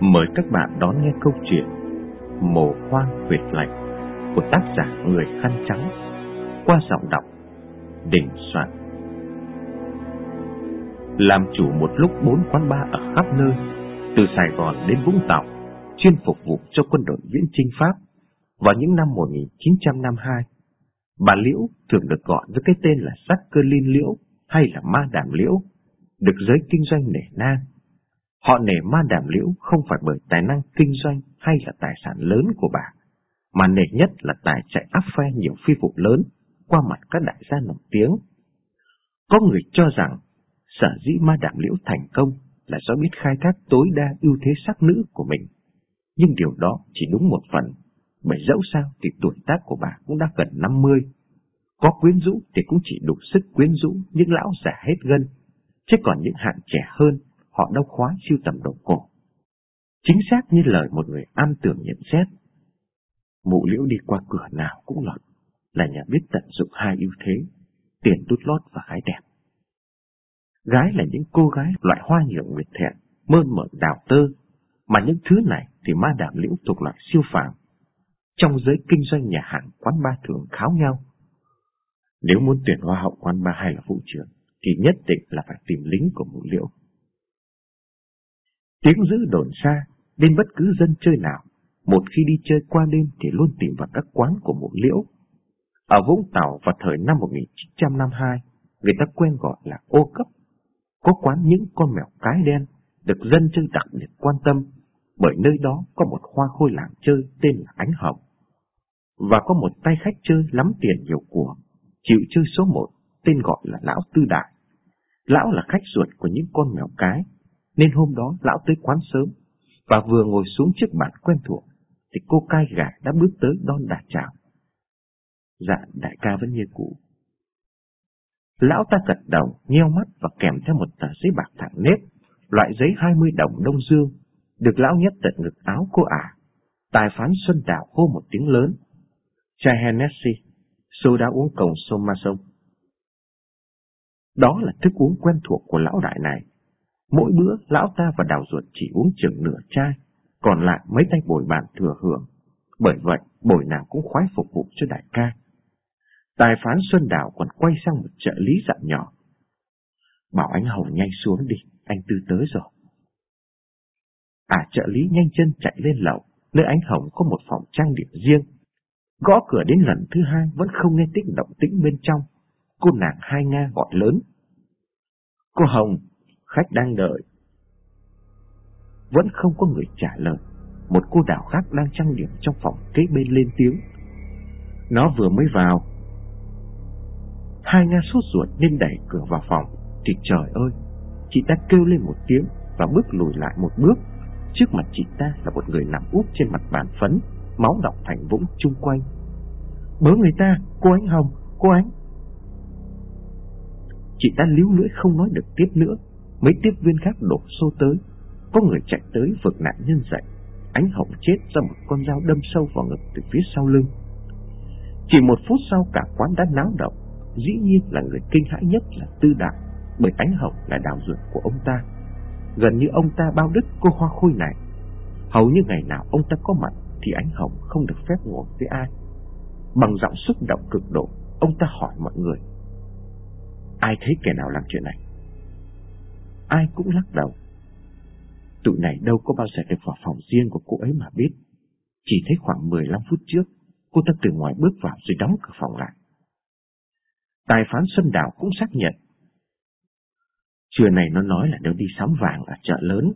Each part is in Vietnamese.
Mời các bạn đón nghe câu chuyện Mồ hoang huyệt lạnh của tác giả Người Khăn Trắng qua giọng đọc Đình Soạn. Làm chủ một lúc bốn quán bar ở khắp nơi, từ Sài Gòn đến Vũng Tàu, chuyên phục vụ cho quân đội viễn chinh Pháp vào những năm 1952. Bà Liễu thường được gọi với cái tên là sắc cơ linh liễu hay là ma đàm liễu, được giới kinh doanh nể nang Họ nể ma đảm liễu không phải bởi tài năng kinh doanh hay là tài sản lớn của bà, mà nể nhất là tài chạy áp phe nhiều phi vụ lớn qua mặt các đại gia nổi tiếng. Có người cho rằng sở dĩ ma đảm liễu thành công là do biết khai thác tối đa ưu thế sắc nữ của mình. Nhưng điều đó chỉ đúng một phần, bởi dẫu sao thì tuổi tác của bà cũng đã gần 50. Có quyến rũ thì cũng chỉ đủ sức quyến rũ những lão già hết gân, chứ còn những hạng trẻ hơn họ đau khóa siêu tầm đồ cổ. Chính xác như lời một người am tưởng nhận xét. Mụ liễu đi qua cửa nào cũng lọt, là nhà biết tận dụng hai ưu thế, tiền đút lót và gái đẹp. Gái là những cô gái loại hoa nhượng nguyệt thẹn, mơn mởn đào tơ, mà những thứ này thì ma đảm liễu thuộc loại siêu phàm. Trong giới kinh doanh nhà hàng quán ba thường kháo nhau. Nếu muốn tuyển hoa hậu quán ba hay là vụ trưởng, thì nhất định là phải tìm lính của mụ liễu. Tiếng dữ đồn xa, nên bất cứ dân chơi nào, một khi đi chơi qua đêm thì luôn tìm vào các quán của mộ liễu. Ở Vũng Tàu vào thời năm 1952, người ta quen gọi là ô cấp. Có quán những con mèo cái đen, được dân chơi đặc biệt quan tâm, bởi nơi đó có một hoa khôi làng chơi tên là Ánh Hồng. Và có một tay khách chơi lắm tiền nhiều của, chịu chơi số một, tên gọi là Lão Tư Đại. Lão là khách ruột của những con mèo cái, nên hôm đó lão tới quán sớm, và vừa ngồi xuống trước bàn quen thuộc, thì cô cai gà đã bước tới đón đà chào. Dạ, đại ca vẫn như cũ. Lão ta gật đầu, nheo mắt và kèm theo một tờ giấy bạc thẳng nếp, loại giấy hai mươi đồng đông dương, được lão nhét tận ngực áo cô ả. Tài phán Xuân Đào hô một tiếng lớn. Chai Hennessy, đã uống cồng sông ma sông. Đó là thức uống quen thuộc của lão đại này, Mỗi bữa, lão ta và đào ruột chỉ uống chừng nửa chai, còn lại mấy tay bồi bàn thừa hưởng. Bởi vậy, bồi nào cũng khoái phục vụ cho đại ca. Tài phán Xuân Đào còn quay sang một trợ lý dặn nhỏ. Bảo anh Hồng nhanh xuống đi, anh Tư tới rồi. À trợ lý nhanh chân chạy lên lầu, nơi anh Hồng có một phòng trang điểm riêng. Gõ cửa đến lần thứ hai vẫn không nghe tiếng động tĩnh bên trong. Cô nàng hai Nga gọi lớn. Cô Hồng, khách đang đợi. Vẫn không có người trả lời. Một cô đảo khác đang trang điểm trong phòng kế bên lên tiếng. Nó vừa mới vào. Hai Nga sốt ruột nên đẩy cửa vào phòng. Thì trời ơi, chị ta kêu lên một tiếng và bước lùi lại một bước. Trước mặt chị ta là một người nằm úp trên mặt bàn phấn, máu đọng thành vũng chung quanh. Bớ người ta, cô ánh Hồng, cô ánh. Chị ta líu lưỡi không nói được tiếp nữa Mấy tiếp viên khác đổ xô tới. Có người chạy tới vực nạn nhân dậy. Ánh hồng chết do một con dao đâm sâu vào ngực từ phía sau lưng. Chỉ một phút sau cả quán đã náo động. Dĩ nhiên là người kinh hãi nhất là Tư Đạo, Bởi ánh hồng là đào ruột của ông ta. Gần như ông ta bao đứt cô hoa khôi này. Hầu như ngày nào ông ta có mặt Thì ánh hồng không được phép ngồi với ai. Bằng giọng xúc động cực độ Ông ta hỏi mọi người Ai thấy kẻ nào làm chuyện này? Ai cũng lắc đầu. Tụi này đâu có bao giờ được vào phòng riêng của cô ấy mà biết. Chỉ thấy khoảng 15 phút trước, cô ta từ ngoài bước vào rồi đóng cửa phòng lại. Tài phán Xuân Đào cũng xác nhận. Trưa này nó nói là nó đi sắm vàng ở chợ lớn,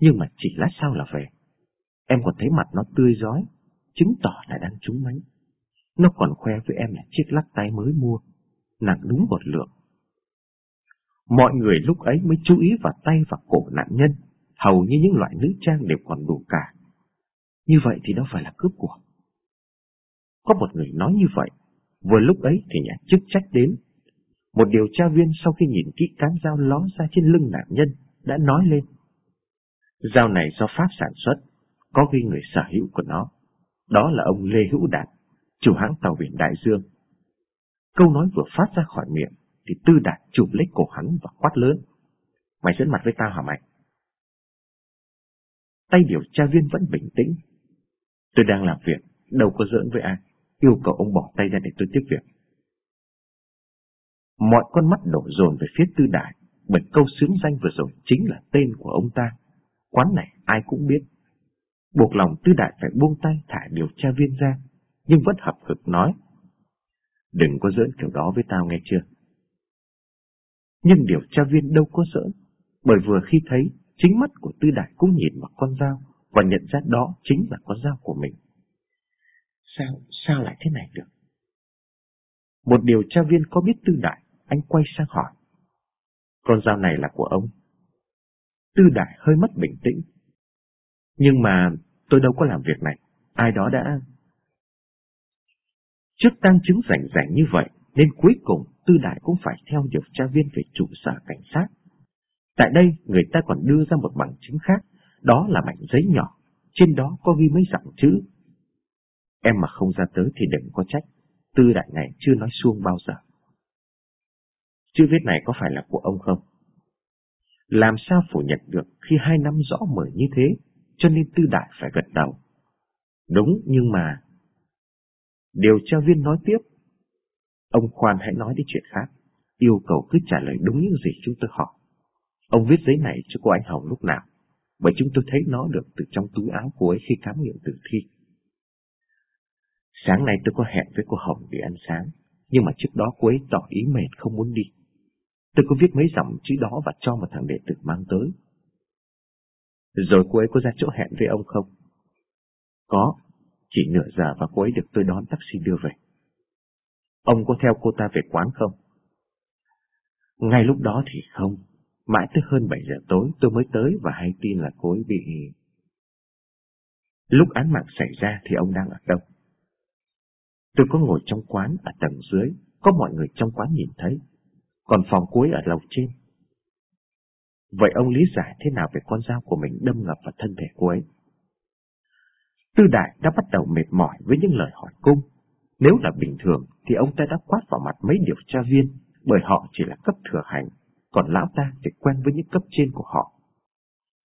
nhưng mà chỉ lát sau là về. Em còn thấy mặt nó tươi giói, chứng tỏ là đang trúng máy. Nó còn khoe với em là chiếc lắc tay mới mua, nặng đúng một lượng. Mọi người lúc ấy mới chú ý vào tay và cổ nạn nhân, hầu như những loại nữ trang đều còn đủ cả. Như vậy thì đâu phải là cướp của. Có một người nói như vậy, vừa lúc ấy thì nhà chức trách đến. Một điều tra viên sau khi nhìn kỹ cán dao ló ra trên lưng nạn nhân đã nói lên. Dao này do Pháp sản xuất, có ghi người sở hữu của nó. Đó là ông Lê Hữu Đạt, chủ hãng tàu biển Đại Dương. Câu nói vừa phát ra khỏi miệng, thì Tư Đạt chụp lấy cổ hắn và quát lớn. Mày dẫn mặt với tao hả mày? tay điều tra viên vẫn bình tĩnh. Tôi đang làm việc, đâu có giỡn với ai, yêu cầu ông bỏ tay ra để tôi tiếp việc. Mọi con mắt đổ dồn về phía tư đại, bởi câu xướng danh vừa rồi chính là tên của ông ta. Quán này ai cũng biết. Buộc lòng tư đại phải buông tay thả điều tra viên ra, nhưng vẫn hợp hực nói. Đừng có giỡn kiểu đó với tao nghe chưa? Nhưng điều tra viên đâu có giỡn, bởi vừa khi thấy chính mắt của tư đại cũng nhìn vào con dao và nhận ra đó chính là con dao của mình. Sao, sao lại thế này được? Một điều tra viên có biết tư đại, anh quay sang hỏi. Con dao này là của ông. Tư đại hơi mất bình tĩnh. Nhưng mà tôi đâu có làm việc này, ai đó đã... Trước tăng chứng rảnh rảnh như vậy, nên cuối cùng Tư Đại cũng phải theo điều tra viên về trụ sở cảnh sát. Tại đây, người ta còn đưa ra một bằng chứng khác, đó là mảnh giấy nhỏ, trên đó có ghi mấy dòng chữ. Em mà không ra tới thì đừng có trách, Tư Đại này chưa nói xuông bao giờ. Chữ viết này có phải là của ông không? Làm sao phủ nhận được khi hai năm rõ mở như thế, cho nên Tư Đại phải gật đầu. Đúng, nhưng mà... Điều tra viên nói tiếp. Ông khoan hãy nói đến chuyện khác, yêu cầu cứ trả lời đúng những gì chúng tôi hỏi. Ông viết giấy này cho cô anh Hồng lúc nào, bởi chúng tôi thấy nó được từ trong túi áo cô ấy khi khám nghiệm tử thi. Sáng nay tôi có hẹn với cô Hồng để ăn sáng, nhưng mà trước đó cô ấy tỏ ý mệt không muốn đi. Tôi có viết mấy dòng chữ đó và cho một thằng đệ tử mang tới. Rồi cô ấy có ra chỗ hẹn với ông không? Có, chỉ nửa giờ và cô ấy được tôi đón taxi đưa về. Ông có theo cô ta về quán không? Ngay lúc đó thì không. Mãi tới hơn 7 giờ tối tôi mới tới và hay tin là cô ấy bị... Lúc án mạng xảy ra thì ông đang ở đâu? Tôi có ngồi trong quán ở tầng dưới, có mọi người trong quán nhìn thấy, còn phòng cuối ở lầu trên. Vậy ông lý giải thế nào về con dao của mình đâm ngập vào thân thể cô ấy? Tư đại đã bắt đầu mệt mỏi với những lời hỏi cung. Nếu là bình thường thì ông ta đã quát vào mặt mấy điều tra viên, bởi họ chỉ là cấp thừa hành, còn lão ta thì quen với những cấp trên của họ.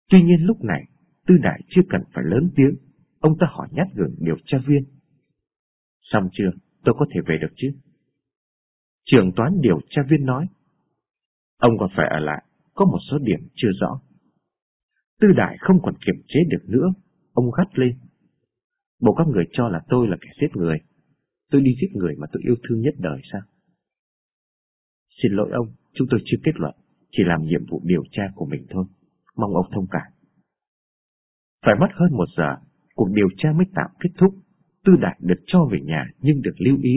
Tuy nhiên lúc này, Tư Đại chưa cần phải lớn tiếng, ông ta hỏi nhát gừng điều tra viên. Xong chưa, tôi có thể về được chứ? trường toán điều tra viên nói. Ông còn phải ở lại, có một số điểm chưa rõ. Tư Đại không còn kiềm chế được nữa, ông gắt lên. Bộ các người cho là tôi là kẻ giết người. Tôi đi giết người mà tôi yêu thương nhất đời sao? Xin lỗi ông, chúng tôi chưa kết luận, chỉ làm nhiệm vụ điều tra của mình thôi. Mong ông thông cảm. Phải mất hơn một giờ, cuộc điều tra mới tạm kết thúc. Tư Đại được cho về nhà nhưng được lưu ý.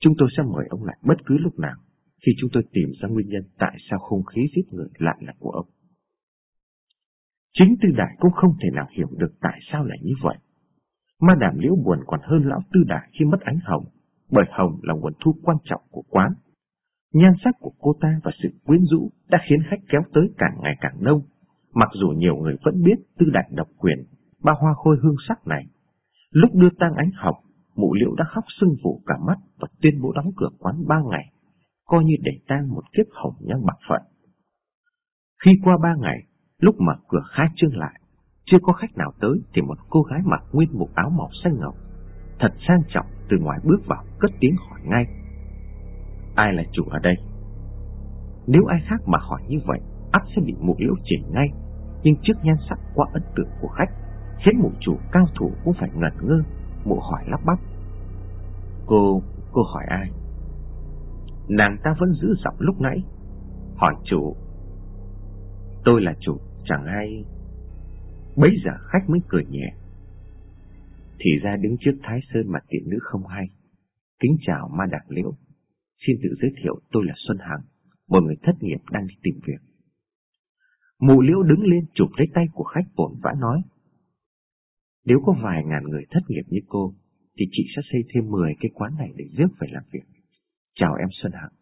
Chúng tôi sẽ mời ông lại bất cứ lúc nào khi chúng tôi tìm ra nguyên nhân tại sao không khí giết người lại là của ông. Chính Tư Đại cũng không thể nào hiểu được tại sao lại như vậy. Ma đàm liễu buồn còn hơn lão Tư đà khi mất ánh hồng, bởi hồng là nguồn thu quan trọng của quán. Nhan sắc của cô ta và sự quyến rũ đã khiến khách kéo tới càng ngày càng đông, mặc dù nhiều người vẫn biết Tư Đại độc quyền, ba hoa khôi hương sắc này. Lúc đưa tang ánh hồng, mụ liễu đã khóc sưng vụ cả mắt và tuyên bố đóng cửa quán ba ngày, coi như để tang một kiếp hồng nhan bạc phận. Khi qua ba ngày, lúc mở cửa khai trương lại, chưa có khách nào tới thì một cô gái mặc nguyên một áo màu xanh ngọc, thật sang trọng từ ngoài bước vào cất tiếng hỏi ngay. Ai là chủ ở đây? Nếu ai khác mà hỏi như vậy, ắt sẽ bị mụ liễu chỉ ngay. Nhưng trước nhan sắc quá ấn tượng của khách, khiến mụ chủ cao thủ cũng phải ngẩn ngơ, mụ hỏi lắp bắp. Cô, cô hỏi ai? Nàng ta vẫn giữ giọng lúc nãy, hỏi chủ. Tôi là chủ, chẳng ai Bấy giờ khách mới cười nhẹ. Thì ra đứng trước Thái Sơn mà tiện nữ không hay. Kính chào ma đạc liễu. Xin tự giới thiệu tôi là Xuân Hằng, một người thất nghiệp đang đi tìm việc. Mụ liễu đứng lên chụp lấy tay của khách vội vã nói. Nếu có vài ngàn người thất nghiệp như cô, thì chị sẽ xây thêm 10 cái quán này để rước về làm việc. Chào em Xuân Hằng.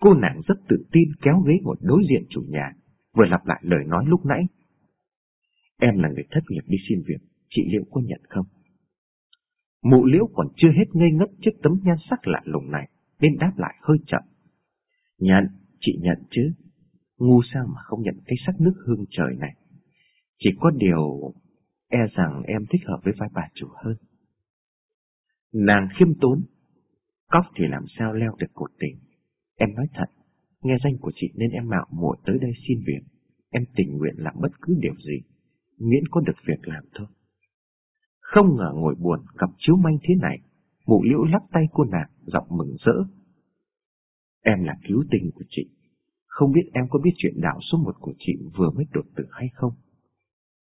Cô nàng rất tự tin kéo ghế ngồi đối diện chủ nhà, vừa lặp lại lời nói lúc nãy Em là người thất nghiệp đi xin việc, chị Liễu có nhận không? Mụ Liễu còn chưa hết ngây ngất trước tấm nhan sắc lạ lùng này, nên đáp lại hơi chậm. Nhận, chị nhận chứ. Ngu sao mà không nhận cái sắc nước hương trời này. Chỉ có điều e rằng em thích hợp với vai bà chủ hơn. Nàng khiêm tốn, cóc thì làm sao leo được cột tình. Em nói thật, nghe danh của chị nên em mạo muội tới đây xin việc. Em tình nguyện làm bất cứ điều gì, miễn có được việc làm thôi. Không ngờ ngồi buồn gặp chiếu manh thế này, mụ liễu lắc tay cô nàng, giọng mừng rỡ. Em là cứu tình của chị, không biết em có biết chuyện đạo số một của chị vừa mới đột tử hay không?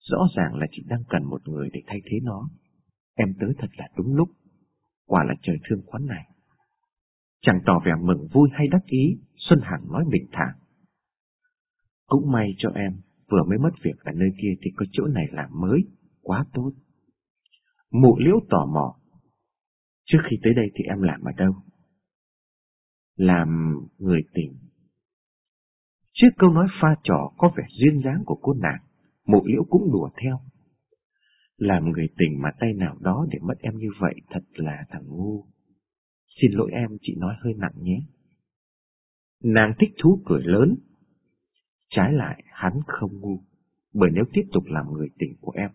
Rõ ràng là chị đang cần một người để thay thế nó. Em tới thật là đúng lúc, quả là trời thương quán này. Chẳng tỏ vẻ mừng vui hay đắc ý, Xuân Hằng nói bình thản. Cũng may cho em, vừa mới mất việc ở nơi kia thì có chỗ này làm mới, quá tốt. Mụ liễu tò mò. Trước khi tới đây thì em làm ở đâu? Làm người tình. Trước câu nói pha trò có vẻ duyên dáng của cô nàng, mụ liễu cũng đùa theo. Làm người tình mà tay nào đó để mất em như vậy thật là thằng ngu. Xin lỗi em, chị nói hơi nặng nhé. Nàng thích thú cười lớn. Trái lại, hắn không ngu, bởi nếu tiếp tục làm người tình của em,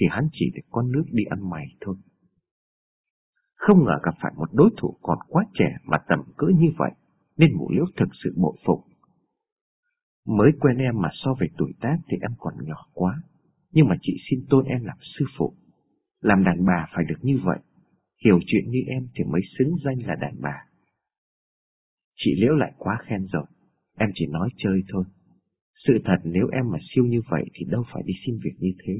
thì hắn chỉ để con nước đi ăn mày thôi. Không ngờ gặp phải một đối thủ còn quá trẻ mà tầm cỡ như vậy, nên mụ liễu thực sự bội phục. Mới quen em mà so về tuổi tác thì em còn nhỏ quá, nhưng mà chị xin tôn em làm sư phụ. Làm đàn bà phải được như vậy, hiểu chuyện như em thì mới xứng danh là đàn bà. Chị Liễu lại quá khen rồi, em chỉ nói chơi thôi. Sự thật nếu em mà siêu như vậy thì đâu phải đi xin việc như thế.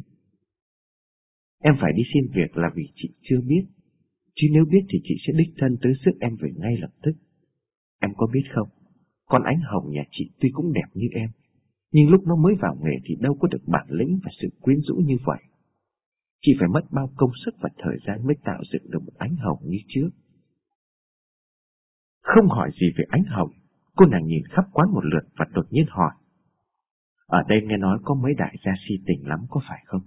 Em phải đi xin việc là vì chị chưa biết, chứ nếu biết thì chị sẽ đích thân tới sức em về ngay lập tức. Em có biết không, con ánh hồng nhà chị tuy cũng đẹp như em, nhưng lúc nó mới vào nghề thì đâu có được bản lĩnh và sự quyến rũ như vậy. Chị phải mất bao công sức và thời gian mới tạo dựng được một ánh hồng như trước. Không hỏi gì về ánh hồng, cô nàng nhìn khắp quán một lượt và đột nhiên hỏi. Ở đây nghe nói có mấy đại gia si tình lắm có phải không?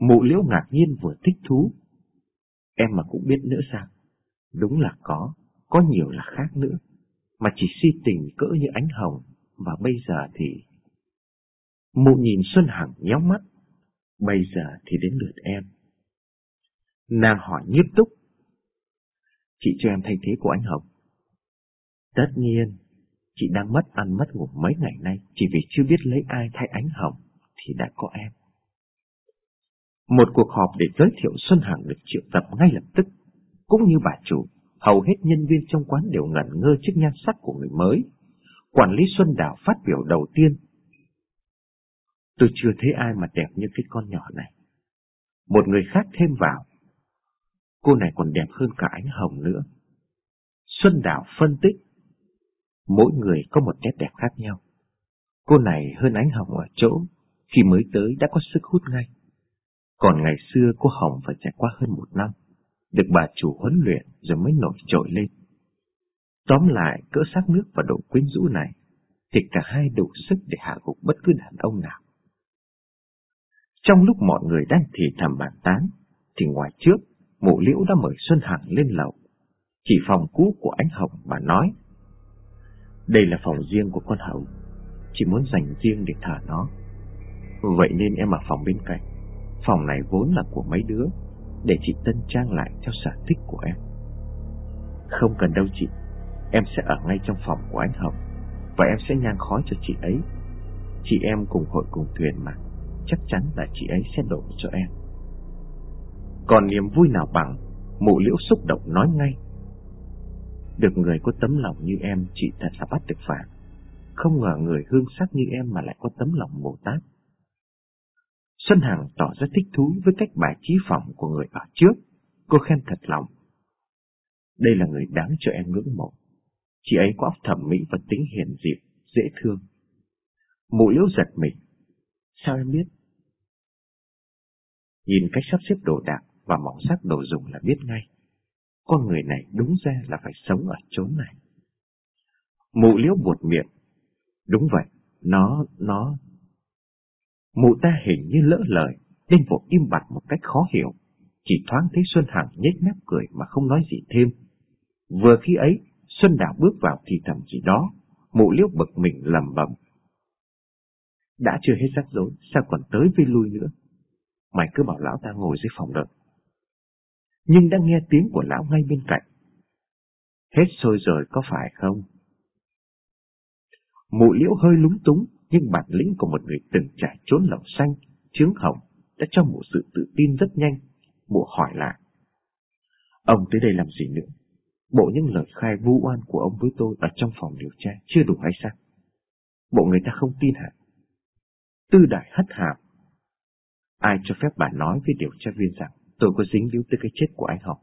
Mụ liễu ngạc nhiên vừa thích thú. Em mà cũng biết nữa sao? Đúng là có, có nhiều là khác nữa. Mà chỉ si tình cỡ như ánh hồng, và bây giờ thì... Mụ nhìn Xuân Hằng nhéo mắt. Bây giờ thì đến lượt em. Nàng hỏi nghiêm túc. Chị cho em thay thế của ánh hồng. Tất nhiên, chị đang mất ăn mất ngủ mấy ngày nay chỉ vì chưa biết lấy ai thay ánh hồng thì đã có em. Một cuộc họp để giới thiệu Xuân Hằng được triệu tập ngay lập tức. Cũng như bà chủ, hầu hết nhân viên trong quán đều ngẩn ngơ trước nhan sắc của người mới. Quản lý Xuân Đào phát biểu đầu tiên. Tôi chưa thấy ai mà đẹp như cái con nhỏ này. Một người khác thêm vào. Cô này còn đẹp hơn cả ánh hồng nữa. Xuân Đào phân tích. Mỗi người có một nét đẹp khác nhau. Cô này hơn ánh hồng ở chỗ, khi mới tới đã có sức hút ngay. Còn ngày xưa cô Hồng phải trải qua hơn một năm, được bà chủ huấn luyện rồi mới nổi trội lên. Tóm lại, cỡ sắc nước và độ quyến rũ này, thì cả hai đủ sức để hạ gục bất cứ đàn ông nào. Trong lúc mọi người đang thì thầm bàn tán, thì ngoài trước, mụ liễu đã mời Xuân Hằng lên lầu. Chỉ phòng cũ của ánh Hồng mà nói. Đây là phòng riêng của con Hậu, chỉ muốn dành riêng để thả nó. Vậy nên em ở phòng bên cạnh. Phòng này vốn là của mấy đứa Để chị tân trang lại theo sở thích của em. Không cần đâu chị. Em sẽ ở ngay trong phòng của anh Hồng Và em sẽ nhang khói cho chị ấy. Chị em cùng hội cùng thuyền mà. Chắc chắn là chị ấy sẽ đổ cho em. Còn niềm vui nào bằng Mụ liễu xúc động nói ngay. Được người có tấm lòng như em Chị thật là bắt được vàng Không ngờ người hương sắc như em Mà lại có tấm lòng Bồ Tát Xuân Hằng tỏ ra thích thú với cách bài trí phòng của người ở trước. Cô khen thật lòng. Đây là người đáng cho em ngưỡng mộ. Chị ấy có óc thẩm mỹ và tính hiền dịu, dễ thương. Mụ liễu giật mình. Sao em biết? Nhìn cách sắp xếp đồ đạc và màu sắc đồ dùng là biết ngay. Con người này đúng ra là phải sống ở chốn này. Mụ liễu buột miệng. Đúng vậy, nó, nó, Mụ ta hình như lỡ lời, nên vội im bặt một cách khó hiểu. Chỉ thoáng thấy Xuân Hằng nhếch mép cười mà không nói gì thêm. Vừa khi ấy, Xuân Đào bước vào thì thầm gì đó, mụ liễu bực mình lầm bầm. Đã chưa hết rắc rối, sao còn tới với lui nữa? Mày cứ bảo lão ta ngồi dưới phòng đợi. Nhưng đã nghe tiếng của lão ngay bên cạnh. Hết sôi rồi có phải không? Mụ liễu hơi lúng túng, nhưng bản lĩnh của một người từng trải trốn lẩu xanh, chướng hồng đã cho mụ sự tự tin rất nhanh. Mụ hỏi lại. Ông tới đây làm gì nữa? Bộ những lời khai vu oan của ông với tôi ở trong phòng điều tra chưa đủ hay sao? Bộ người ta không tin hả? Tư đại hất hàm. Ai cho phép bà nói với điều tra viên rằng tôi có dính líu tới cái chết của anh Hồng?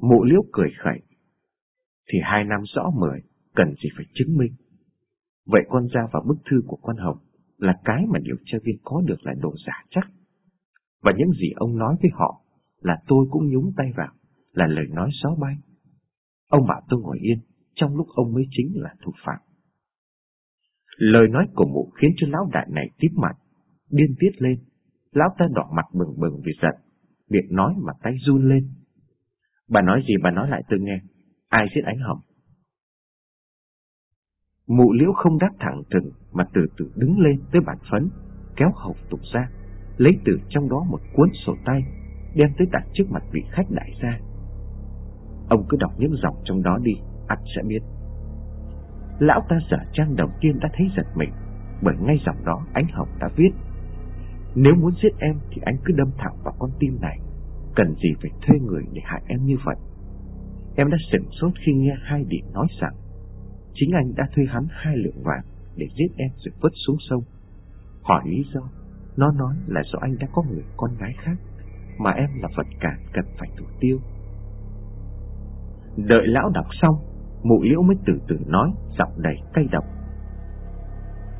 Mụ liễu cười khẩy. Thì hai năm rõ mười, cần gì phải chứng minh. Vậy con ra vào bức thư của con Hồng là cái mà điều tra viên có được là đồ giả chắc. Và những gì ông nói với họ là tôi cũng nhúng tay vào, là lời nói gió bay. Ông bảo tôi ngồi yên, trong lúc ông mới chính là thủ phạm. Lời nói của mụ khiến cho lão đại này tiếp mặt, điên tiết lên. Lão ta đỏ mặt bừng bừng vì giận, miệng nói mà tay run lên. Bà nói gì bà nói lại tôi nghe, ai giết ánh hồng? Mụ liễu không đáp thẳng thừng mà từ từ đứng lên tới bàn phấn, kéo hộp tục ra, lấy từ trong đó một cuốn sổ tay, đem tới đặt trước mặt vị khách đại gia. Ông cứ đọc những dòng trong đó đi, ắt sẽ biết. Lão ta giả trang đầu tiên đã thấy giật mình, bởi ngay dòng đó ánh hồng đã viết. Nếu muốn giết em thì anh cứ đâm thẳng vào con tim này, cần gì phải thuê người để hại em như vậy. Em đã sửng sốt khi nghe hai đệ nói rằng Chính anh đã thuê hắn hai lượng vàng để giết em rồi vứt xuống sông. Hỏi lý do, nó nói là do anh đã có người con gái khác, mà em là vật cản cần phải thủ tiêu. Đợi lão đọc xong, mụ liễu mới từ từ nói, giọng đầy cay độc.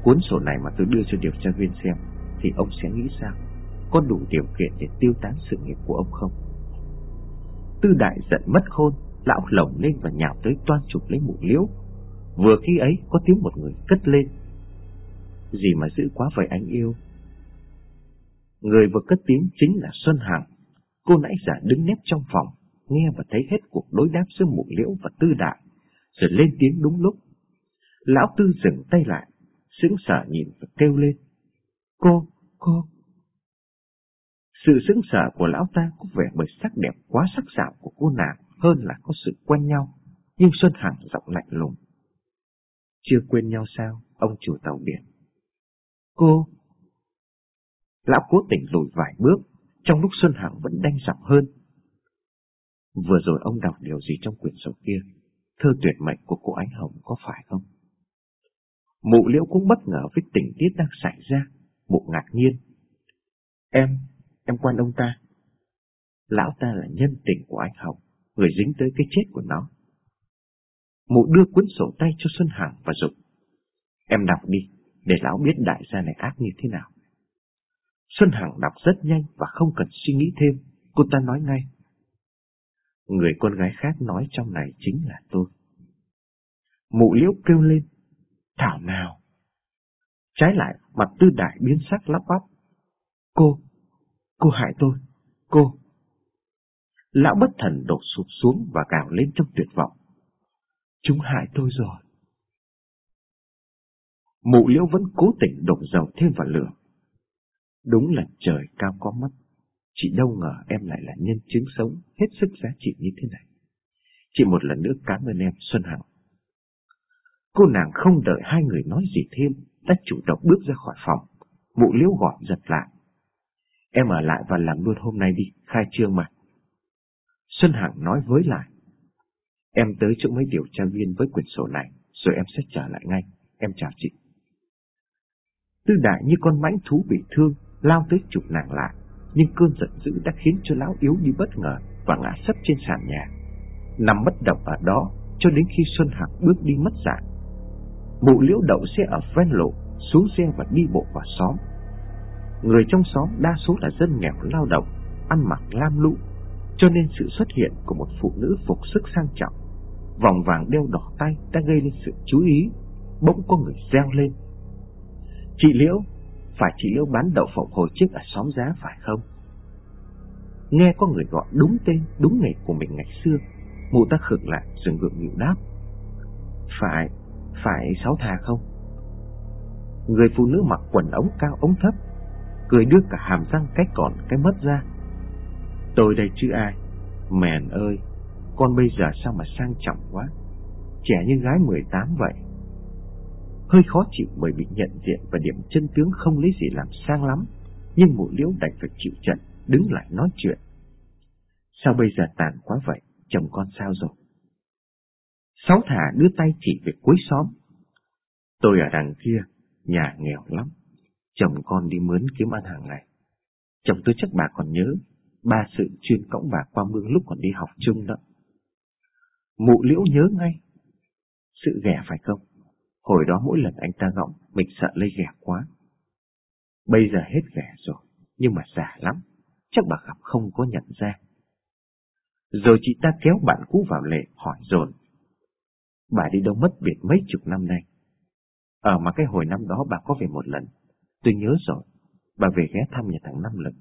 Cuốn sổ này mà tôi đưa cho điều tra viên xem, thì ông sẽ nghĩ sao? Có đủ điều kiện để tiêu tán sự nghiệp của ông không? Tư đại giận mất khôn, lão lồng lên và nhào tới toan chụp lấy mụ liễu, Vừa khi ấy có tiếng một người cất lên. Gì mà dữ quá vậy anh yêu? Người vừa cất tiếng chính là Xuân Hằng. Cô nãy giả đứng nép trong phòng Nghe và thấy hết cuộc đối đáp giữa mụ liễu và tư đại Rồi lên tiếng đúng lúc. Lão tư dừng tay lại Sững sở nhìn và kêu lên. Cô, cô sự sững sở của lão ta có vẻ bởi sắc đẹp quá sắc sảo của cô nàng Hơn là có sự quen nhau Nhưng Xuân Hằng giọng lạnh lùng chưa quên nhau sao, ông chủ tàu biển? Cô! Lão cố tình lùi vài bước, trong lúc Xuân Hằng vẫn đanh giọng hơn. Vừa rồi ông đọc điều gì trong quyển sổ kia, thơ tuyệt mệnh của cô Ánh Hồng có phải không? Mụ liễu cũng bất ngờ với tình tiết đang xảy ra, mụ ngạc nhiên. Em, em quan ông ta. Lão ta là nhân tình của anh Hồng, người dính tới cái chết của nó. Mụ đưa cuốn sổ tay cho Xuân Hằng và dục. Em đọc đi, để lão biết đại gia này ác như thế nào. Xuân Hằng đọc rất nhanh và không cần suy nghĩ thêm, cô ta nói ngay. Người con gái khác nói trong này chính là tôi. Mụ liễu kêu lên, thảo nào. Trái lại, mặt tư đại biến sắc lắp bắp. Cô, cô hại tôi, cô. Lão bất thần đổ sụp xuống và gào lên trong tuyệt vọng. Chúng hại tôi rồi. Mụ liễu vẫn cố tình đổ dầu thêm vào lửa. Đúng là trời cao có mắt. Chị đâu ngờ em lại là nhân chứng sống hết sức giá trị như thế này. Chị một lần nữa cảm ơn em, Xuân Hằng. Cô nàng không đợi hai người nói gì thêm, đã chủ động bước ra khỏi phòng. Mụ liễu gọi giật lại. Em ở lại và làm luôn hôm nay đi, khai trương mà. Xuân Hằng nói với lại. Em tới chỗ mấy điều tra viên với quyển sổ này, rồi em sẽ trở lại ngay. Em chào chị. Tư đại như con mãnh thú bị thương, lao tới chụp nàng lại, nhưng cơn giận dữ đã khiến cho lão yếu đi bất ngờ và ngã sấp trên sàn nhà. Nằm bất động ở đó cho đến khi Xuân Hạc bước đi mất dạng. Mụ liễu đậu xe ở ven lộ, xuống xe và đi bộ vào xóm. Người trong xóm đa số là dân nghèo lao động, ăn mặc lam lũ, cho nên sự xuất hiện của một phụ nữ phục sức sang trọng vòng vàng đeo đỏ tay đã gây nên sự chú ý. Bỗng có người reo lên. Chị Liễu, phải chị Liễu bán đậu phộng hồi trước ở xóm giá phải không? Nghe có người gọi đúng tên, đúng ngày của mình ngày xưa, mụ ta khựng lại rồi ngượng nghịu đáp. Phải, phải sáu thà không? Người phụ nữ mặc quần ống cao ống thấp Cười đưa cả hàm răng cái còn cái mất ra. Tôi đây chứ ai? Mèn ơi, Con bây giờ sao mà sang trọng quá? Trẻ như gái 18 vậy. Hơi khó chịu bởi bị nhận diện Và điểm chân tướng không lấy gì làm sang lắm, Nhưng mụ liễu đành phải chịu trận, Đứng lại nói chuyện. Sao bây giờ tàn quá vậy? Chồng con sao rồi? Sáu thả đưa tay chỉ về cuối xóm. Tôi ở đằng kia, Nhà nghèo lắm. Chồng con đi mướn kiếm ăn hàng ngày. Chồng tôi chắc bà còn nhớ, Ba sự chuyên cõng bà qua mương lúc còn đi học chung đó. Mụ liễu nhớ ngay, Sự ghẻ phải không? Hồi đó mỗi lần anh ta gọng Mình sợ lây ghẻ quá. Bây giờ hết ghẻ rồi, Nhưng mà già lắm, Chắc bà gặp không có nhận ra. Rồi chị ta kéo bạn cũ vào lệ hỏi dồn. Bà đi đâu mất biệt mấy chục năm nay? Ở mà cái hồi năm đó bà có về một lần. Tôi nhớ rồi Bà về ghé thăm nhà thằng Năm lần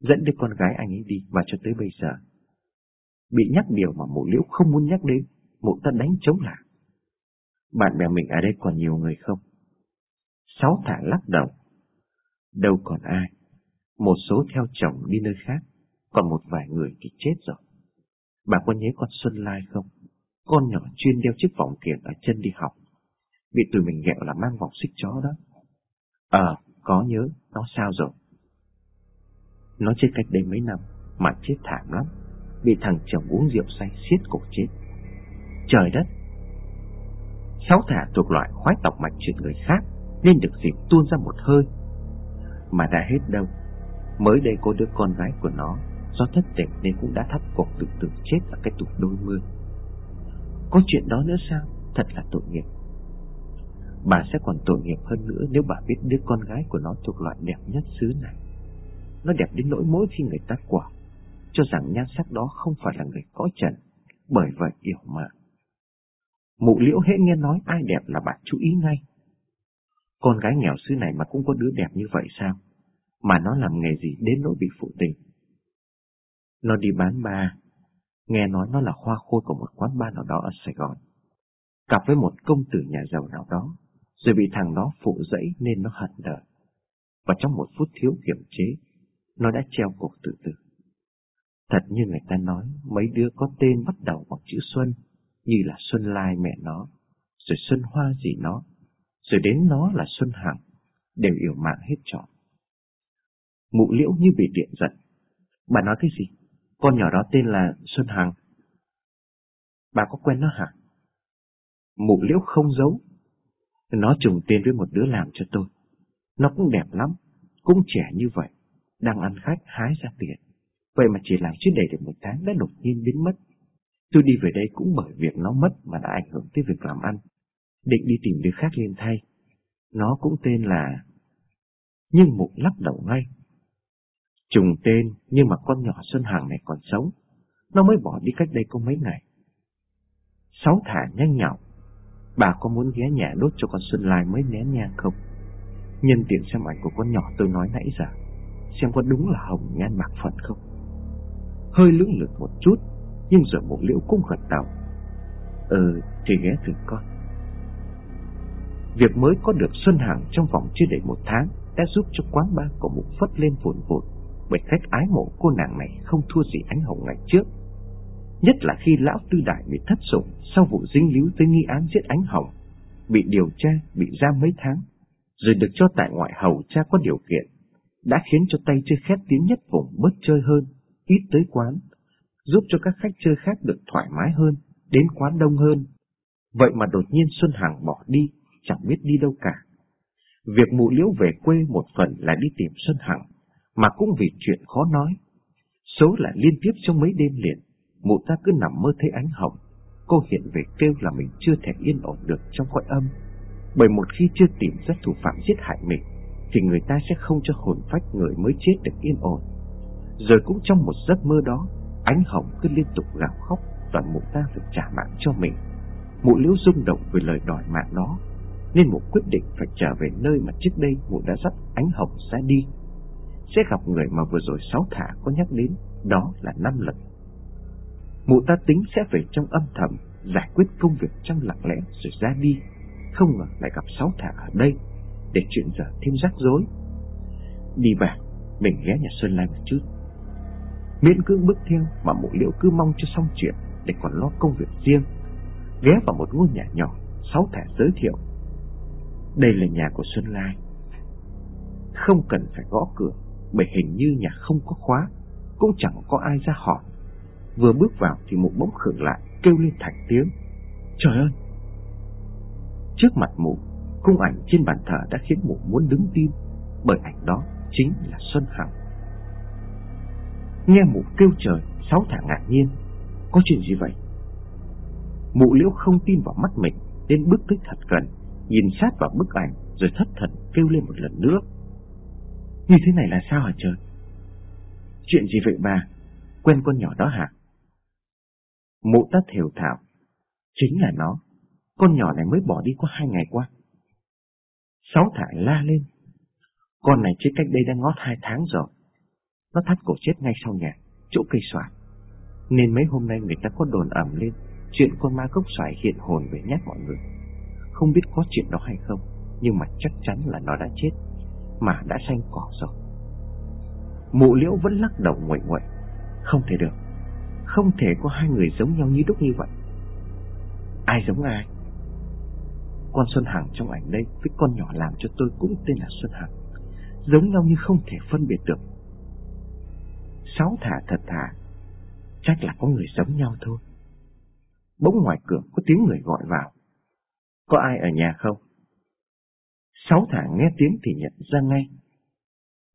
Dẫn đứa con gái anh ấy đi Và cho tới bây giờ. Bị nhắc điều mà mụ liễu không muốn nhắc đến Mụ ta đánh chống lại. Bạn bè mình ở đây còn nhiều người không? Sáu thả lắc đầu. Đâu còn ai. Một số theo chồng đi nơi khác Còn một vài người thì chết rồi. Bà có nhớ con Xuân Lai không? Con nhỏ chuyên đeo chiếc vòng kiềng ở chân đi học Bị tụi mình ghẹo là mang vòng xích chó đó. Ờ, có nhớ, nó sao rồi? Nó chết cách đây mấy năm, mà chết thảm lắm. Bị thằng chồng uống rượu say xiết cổ chết. Trời đất! Sáu thả thuộc loại khoái tộc mạch chuyện người khác, nên được dịp tuôn ra một hơi. Mà đã hết đâu. Mới đây có đứa con gái của nó, do thất tình nên cũng đã thắt cổ tự tử chết ở cái tuổi đôi mươi. Có chuyện đó nữa sao? Thật là tội nghiệp. Bà sẽ còn tội nghiệp hơn nữa nếu bà biết đứa con gái của nó thuộc loại đẹp nhất xứ này. Nó đẹp đến nỗi mỗi khi người ta quả, cho rằng nhan sắc đó không phải là người có trần, bởi vậy hiểu mà. Mụ liễu hễ nghe nói ai đẹp là bà chú ý ngay. Con gái nghèo xứ này mà cũng có đứa đẹp như vậy sao? Mà nó làm nghề gì đến nỗi bị phụ tình? Nó đi bán ba, nghe nói nó là hoa khôi của một quán bar nào đó ở Sài Gòn. Cặp với một công tử nhà giàu nào đó, rồi bị thằng đó phụ dẫy nên nó hận đời. Và trong một phút thiếu kiểm chế, nó đã treo cổ tự tử. Thật như người ta nói, mấy đứa có tên bắt đầu bằng chữ Xuân, như là Xuân Lai mẹ nó, rồi Xuân Hoa gì nó, rồi đến nó là Xuân Hằng, đều yêu mạng hết trọn. Mụ liễu như bị điện giận. Bà nói cái gì? Con nhỏ đó tên là Xuân Hằng. Bà có quen nó hả? Mụ liễu không giấu, nó trùng tên với một đứa làm cho tôi. Nó cũng đẹp lắm, cũng trẻ như vậy, đang ăn khách hái ra tiền. Vậy mà chỉ làm chưa đầy được một tháng đã đột nhiên biến mất. Tôi đi về đây cũng bởi việc nó mất mà đã ảnh hưởng tới việc làm ăn. Định đi tìm đứa khác lên thay. Nó cũng tên là... Nhưng mụ lắc đầu ngay. Trùng tên nhưng mà con nhỏ Xuân Hằng này còn sống. Nó mới bỏ đi cách đây có mấy ngày. Sáu thả nhanh nhọc. Bà có muốn ghé nhà đốt cho con Xuân Lai mấy nén nhang không? Nhân tiện xem ảnh của con nhỏ tôi nói nãy giờ, Xem có đúng là hồng nhan bạc phận không? Hơi lưỡng lực một chút, Nhưng giờ một liễu cũng gật đầu. Ừ thì ghé thử con Việc mới có được Xuân Hằng trong vòng chưa đầy một tháng Đã giúp cho quán bar của mụ phất lên vồn vụn Bởi khách ái mộ cô nàng này không thua gì ánh hồng ngày trước. Nhất là khi lão tư đại bị thất sủng sau vụ dính líu tới nghi án giết ánh hồng, bị điều tra, bị giam mấy tháng, rồi được cho tại ngoại hầu cha có điều kiện, đã khiến cho tay chơi khét tiếng nhất vùng bớt chơi hơn, ít tới quán, giúp cho các khách chơi khác được thoải mái hơn, đến quán đông hơn. Vậy mà đột nhiên Xuân Hằng bỏ đi, chẳng biết đi đâu cả. Việc mụ liễu về quê một phần là đi tìm Xuân Hằng, mà cũng vì chuyện khó nói. Số là liên tiếp trong mấy đêm liền, mụ ta cứ nằm mơ thấy ánh hồng. Cô hiện về kêu là mình chưa thể yên ổn được trong cõi âm. Bởi một khi chưa tìm ra thủ phạm giết hại mình, thì người ta sẽ không cho hồn phách người mới chết được yên ổn. Rồi cũng trong một giấc mơ đó, ánh hồng cứ liên tục gào khóc, toàn mụ ta phải trả mạng cho mình. Mụ liễu rung động về lời đòi mạng đó, nên mụ quyết định phải trở về nơi mà trước đây mụ đã dắt ánh hồng ra đi. Sẽ gặp người mà vừa rồi sáu thả có nhắc đến, đó là năm lần Mụ ta tính sẽ về trong âm thầm Giải quyết công việc trong lặng lẽ rồi ra đi Không ngờ lại gặp sáu thả ở đây Để chuyện giờ thêm rắc rối. Đi bạc mình ghé nhà Xuân Lai một chút. Miễn cưỡng bước theo mà mụ liễu cứ mong cho xong chuyện để còn lo công việc riêng. Ghé vào một ngôi nhà nhỏ, sáu thả giới thiệu. Đây là nhà của Xuân Lai. Không cần phải gõ cửa, bởi hình như nhà không có khóa, cũng chẳng có ai ra hỏi. Vừa bước vào thì mụ bỗng khựng lại, kêu lên thành tiếng. Trời ơi! Trước mặt mụ, khung ảnh trên bàn thờ đã khiến mụ muốn đứng tim, bởi ảnh đó chính là Xuân Hằng. Nghe mụ kêu trời, sáu thả ngạc nhiên. Có chuyện gì vậy? Mụ liễu không tin vào mắt mình, nên bước tới thật gần, nhìn sát vào bức ảnh, rồi thất thần kêu lên một lần nữa. Như thế này là sao hả trời? Chuyện gì vậy bà? Quen con nhỏ đó hả? Mụ ta thều thảo. Chính là nó. Con nhỏ này mới bỏ đi có hai ngày qua. Sáu thải la lên. Con này chết cách đây đã ngót hai tháng rồi. Nó thắt cổ chết ngay sau nhà, chỗ cây xoài. Nên mấy hôm nay người ta có đồn ẩm lên chuyện con ma gốc xoài hiện hồn về nhát mọi người. Không biết có chuyện đó hay không, nhưng mà chắc chắn là nó đã chết, mà đã xanh cỏ rồi. Mụ liễu vẫn lắc đầu nguội nguội. Không thể được, không thể có hai người giống nhau như đúc như vậy. Ai giống ai? Con Xuân Hằng trong ảnh đây với con nhỏ làm cho tôi cũng tên là Xuân Hằng. Giống nhau như không thể phân biệt được. Sáu thả thật thà, chắc là có người giống nhau thôi. Bỗng ngoài cửa có tiếng người gọi vào. Có ai ở nhà không? Sáu thả nghe tiếng thì nhận ra ngay.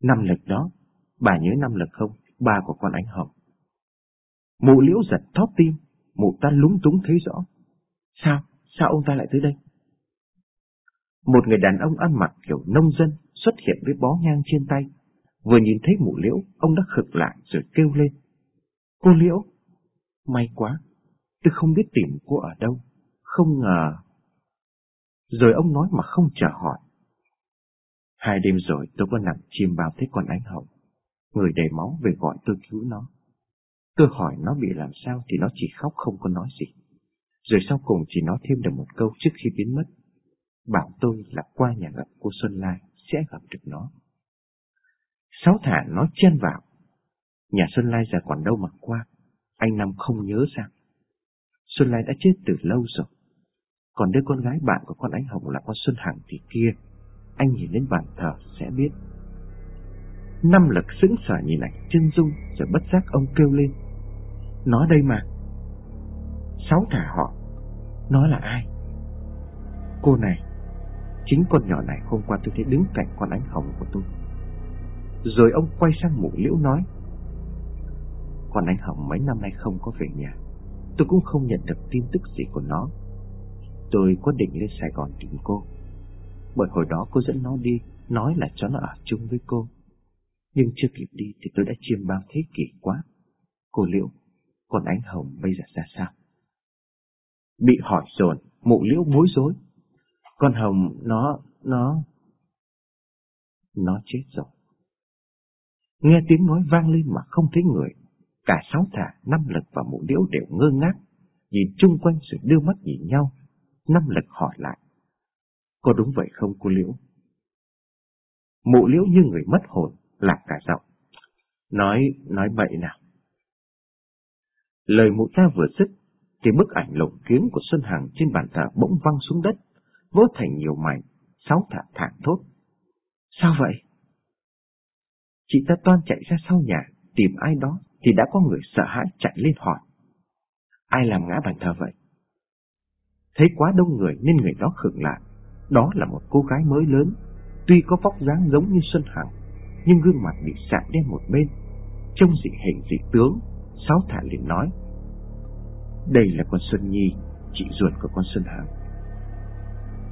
Năm lực đó, bà nhớ năm lực không? Ba của con ánh hồng. Mụ liễu giật thóp tim, mụ ta lúng túng thấy rõ. Sao? Sao ông ta lại tới đây? Một người đàn ông ăn mặc kiểu nông dân xuất hiện với bó nhang trên tay. Vừa nhìn thấy mụ liễu, ông đã khực lại rồi kêu lên. Cô liễu, may quá, tôi không biết tìm cô ở đâu, không ngờ. Rồi ông nói mà không trả hỏi. Hai đêm rồi tôi có nằm chìm bao thấy con ánh hồng. Người đầy máu về gọi tôi cứu nó. Tôi hỏi nó bị làm sao thì nó chỉ khóc không có nói gì. Rồi sau cùng chỉ nói thêm được một câu trước khi biến mất. Bảo tôi là qua nhà gặp cô Xuân Lai, sẽ gặp được nó. Sáu thả nó chen vào. Nhà Xuân Lai giờ còn đâu mà qua. Anh Năm không nhớ rằng Xuân Lai đã chết từ lâu rồi. Còn đứa con gái bạn của con ánh Hồng là con Xuân Hằng thì kia. Anh nhìn lên bàn thờ sẽ biết. Năm lực sững sờ nhìn ảnh chân dung rồi bất giác ông kêu lên. Nó đây mà. Sáu thả họ. Nó là ai? Cô này. Chính con nhỏ này hôm qua tôi thấy đứng cạnh con ánh hồng của tôi. Rồi ông quay sang mụ liễu nói. Con ánh hồng mấy năm nay không có về nhà. Tôi cũng không nhận được tin tức gì của nó. Tôi có định lên Sài Gòn tìm cô. Bởi hồi đó cô dẫn nó đi, nói là cho nó ở chung với cô. Nhưng chưa kịp đi thì tôi đã chiêm bao thế kỷ quá. Cô Liễu, còn anh hồng bây giờ ra sao? Bị hỏi dồn, mụ Liễu bối rối. Con hồng, nó, nó... Nó chết rồi. Nghe tiếng nói vang lên mà không thấy người. Cả sáu thả, năm lực và mụ Liễu đều ngơ ngác, nhìn chung quanh rồi đưa mắt nhìn nhau. Năm lực hỏi lại. Có đúng vậy không cô Liễu? Mụ Liễu như người mất hồn, lạc cả giọng. Nói, nói bậy nào. Lời mụ ta vừa dứt, thì bức ảnh lồng kiếm của Xuân Hằng trên bàn thờ bỗng văng xuống đất, vỡ thành nhiều mảnh, sáu thả thẳng thốt. Sao vậy? Chị ta toan chạy ra sau nhà, tìm ai đó, thì đã có người sợ hãi chạy lên hỏi. Ai làm ngã bàn thờ vậy? Thấy quá đông người nên người đó khựng lại. Đó là một cô gái mới lớn, tuy có vóc dáng giống như Xuân Hằng, nhưng gương mặt bị sạm đen một bên, trông dị hình dị tướng, sáu thả liền nói. Đây là con Xuân Nhi, chị ruột của con Xuân Hằng.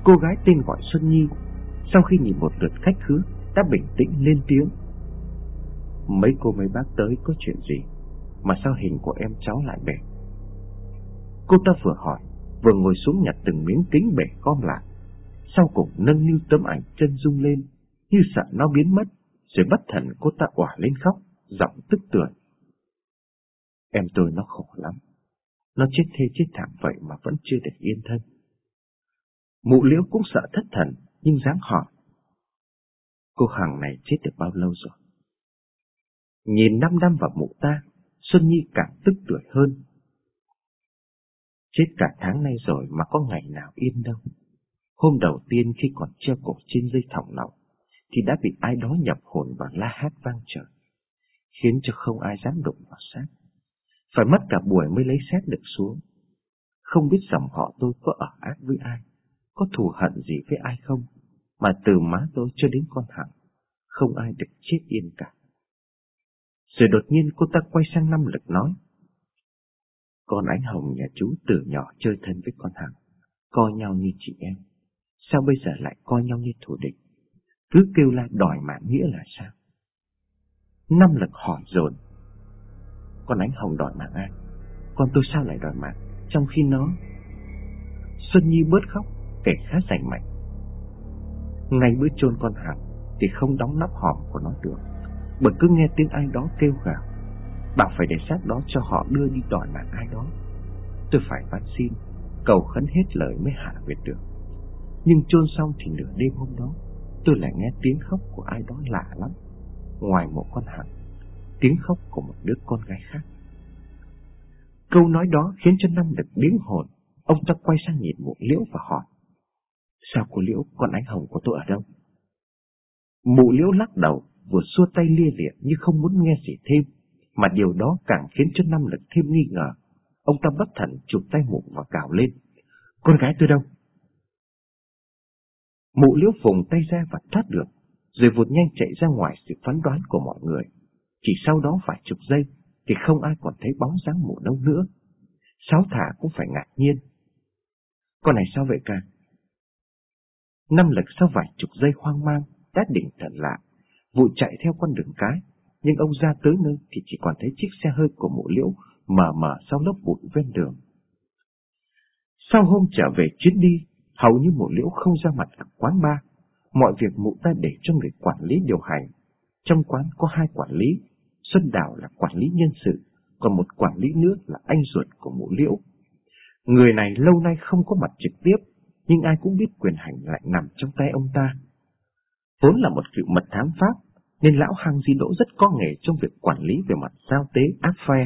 Cô gái tên gọi Xuân Nhi, sau khi nhìn một lượt khách khứa, đã bình tĩnh lên tiếng. Mấy cô mấy bác tới có chuyện gì, mà sao hình của em cháu lại bể? Cô ta vừa hỏi, vừa ngồi xuống nhặt từng miếng kính bể gom lại, sau cùng nâng niu tấm ảnh chân dung lên, như sợ nó biến mất, rồi bất thần cô ta òa lên khóc, giọng tức tưởi. Em tôi nó khổ lắm, nó chết thê chết thảm vậy mà vẫn chưa được yên thân. Mụ liễu cũng sợ thất thần, nhưng dáng hỏi. Cô hàng này chết được bao lâu rồi? Nhìn năm năm vào mụ ta, Xuân Nhi càng tức tuổi hơn. Chết cả tháng nay rồi mà có ngày nào yên đâu. Hôm đầu tiên khi còn treo cổ trên dây thòng lọng, thì đã bị ai đó nhập hồn và la hát vang trời, khiến cho không ai dám đụng vào xác. Phải mất cả buổi mới lấy xét được xuống. Không biết dòng họ tôi có ở ác với ai, có thù hận gì với ai không, mà từ má tôi cho đến con hằng, không ai được chết yên cả. Rồi đột nhiên cô ta quay sang năm lực nói, Con ánh hồng nhà chú từ nhỏ chơi thân với con hằng, coi nhau như chị em, sao bây giờ lại coi nhau như thù địch? Cứ kêu la đòi mạng nghĩa là sao? Năm lực hỏi dồn con ánh hồng đòi mạng ai? Con tôi sao lại đòi mạng? Trong khi nó... Xuân Nhi bớt khóc, kể khá rành mạch. Ngay bữa chôn con hạt thì không đóng nắp hòm của nó được, bởi cứ nghe tiếng ai đó kêu gào. Bảo phải để xác đó cho họ đưa đi đòi mạng ai đó. Tôi phải van xin, cầu khấn hết lời mới hạ về được. Nhưng chôn xong thì nửa đêm hôm đó, tôi lại nghe tiếng khóc của ai đó lạ lắm. Ngoài một con hạt tiếng khóc của một đứa con gái khác. Câu nói đó khiến cho Năm được biến hồn. Ông ta quay sang nhìn mụ liễu và hỏi. Sao cô liễu, con ánh hồng của tôi ở đâu? Mụ liễu lắc đầu, vừa xua tay lia liệt như không muốn nghe gì thêm, mà điều đó càng khiến cho Năm lực thêm nghi ngờ. Ông ta bất thần chụp tay mụ và cào lên. Con gái tôi đâu? Mụ liễu vùng tay ra và thoát được, rồi vụt nhanh chạy ra ngoài sự phán đoán của mọi người. Chỉ sau đó vài chục giây, thì không ai còn thấy bóng dáng mụ đâu nữa. Sáu thả cũng phải ngạc nhiên. Con này sao vậy cả Năm lực sau vài chục giây hoang mang, đã định thần lạ, vụ chạy theo con đường cái, nhưng ông ra tới nơi thì chỉ còn thấy chiếc xe hơi của mụ liễu mờ mờ sau lớp bụi ven đường. Sau hôm trở về chuyến đi, hầu như mụ liễu không ra mặt ở quán bar, mọi việc mụ ta để cho người quản lý điều hành. Trong quán có hai quản lý, Xuân Đào là quản lý nhân sự, còn một quản lý nước là anh ruột của mụ liễu. Người này lâu nay không có mặt trực tiếp, nhưng ai cũng biết quyền hành lại nằm trong tay ông ta. Vốn là một cựu mật thám pháp, nên lão hang Di Đỗ rất có nghề trong việc quản lý về mặt giao tế áp phe.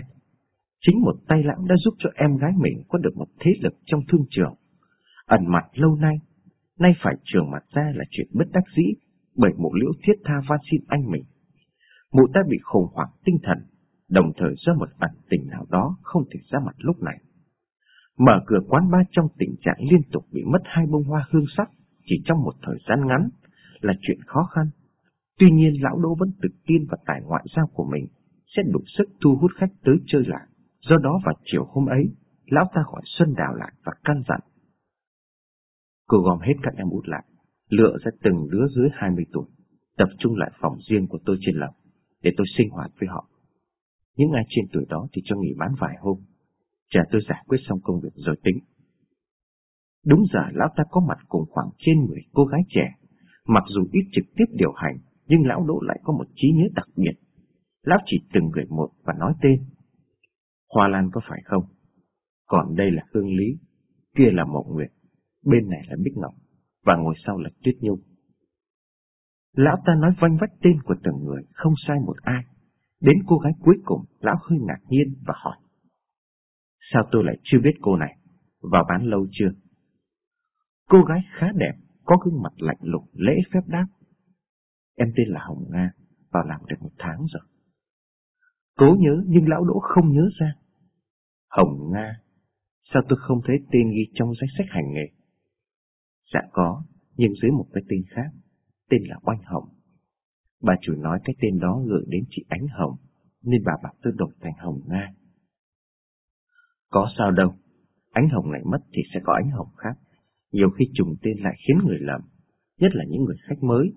Chính một tay lão đã giúp cho em gái mình có được một thế lực trong thương trường. Ẩn mặt lâu nay, nay phải trường mặt ra là chuyện bất đắc dĩ, bởi mụ liễu thiết tha van xin anh mình mụ ta bị khủng hoảng tinh thần, đồng thời do một ẩn tình nào đó không thể ra mặt lúc này. Mở cửa quán ba trong tình trạng liên tục bị mất hai bông hoa hương sắc chỉ trong một thời gian ngắn là chuyện khó khăn. Tuy nhiên lão Đỗ vẫn tự tin vào tài ngoại giao của mình sẽ đủ sức thu hút khách tới chơi lại. Do đó vào chiều hôm ấy, lão ta gọi Xuân Đào lại và căn dặn. Cô gom hết các em út lại, lựa ra từng đứa dưới 20 tuổi, tập trung lại phòng riêng của tôi trên lầu để tôi sinh hoạt với họ. Những ai trên tuổi đó thì cho nghỉ bán vài hôm, chờ tôi giải quyết xong công việc rồi tính. Đúng giờ lão ta có mặt cùng khoảng trên 10 cô gái trẻ, mặc dù ít trực tiếp điều hành, nhưng lão đỗ lại có một trí nhớ đặc biệt. Lão chỉ từng người một và nói tên. Hoa Lan có phải không? Còn đây là Hương Lý, kia là Mộng Nguyệt, bên này là Bích Ngọc, và ngồi sau là Tuyết Nhung. Lão ta nói vanh vách tên của từng người, không sai một ai. Đến cô gái cuối cùng, lão hơi ngạc nhiên và hỏi. Sao tôi lại chưa biết cô này? Vào bán lâu chưa? Cô gái khá đẹp, có gương mặt lạnh lùng, lễ phép đáp. Em tên là Hồng Nga, vào làm được một tháng rồi. Cố nhớ nhưng lão đỗ không nhớ ra. Hồng Nga, sao tôi không thấy tên ghi trong danh sách hành nghề? Dạ có, nhưng dưới một cái tên khác tên là Oanh Hồng. Bà chủ nói cái tên đó gửi đến chị Ánh Hồng, nên bà bảo tôi đổi thành Hồng Nga. Có sao đâu, Ánh Hồng này mất thì sẽ có Ánh Hồng khác. Nhiều khi trùng tên lại khiến người lầm, nhất là những người khách mới.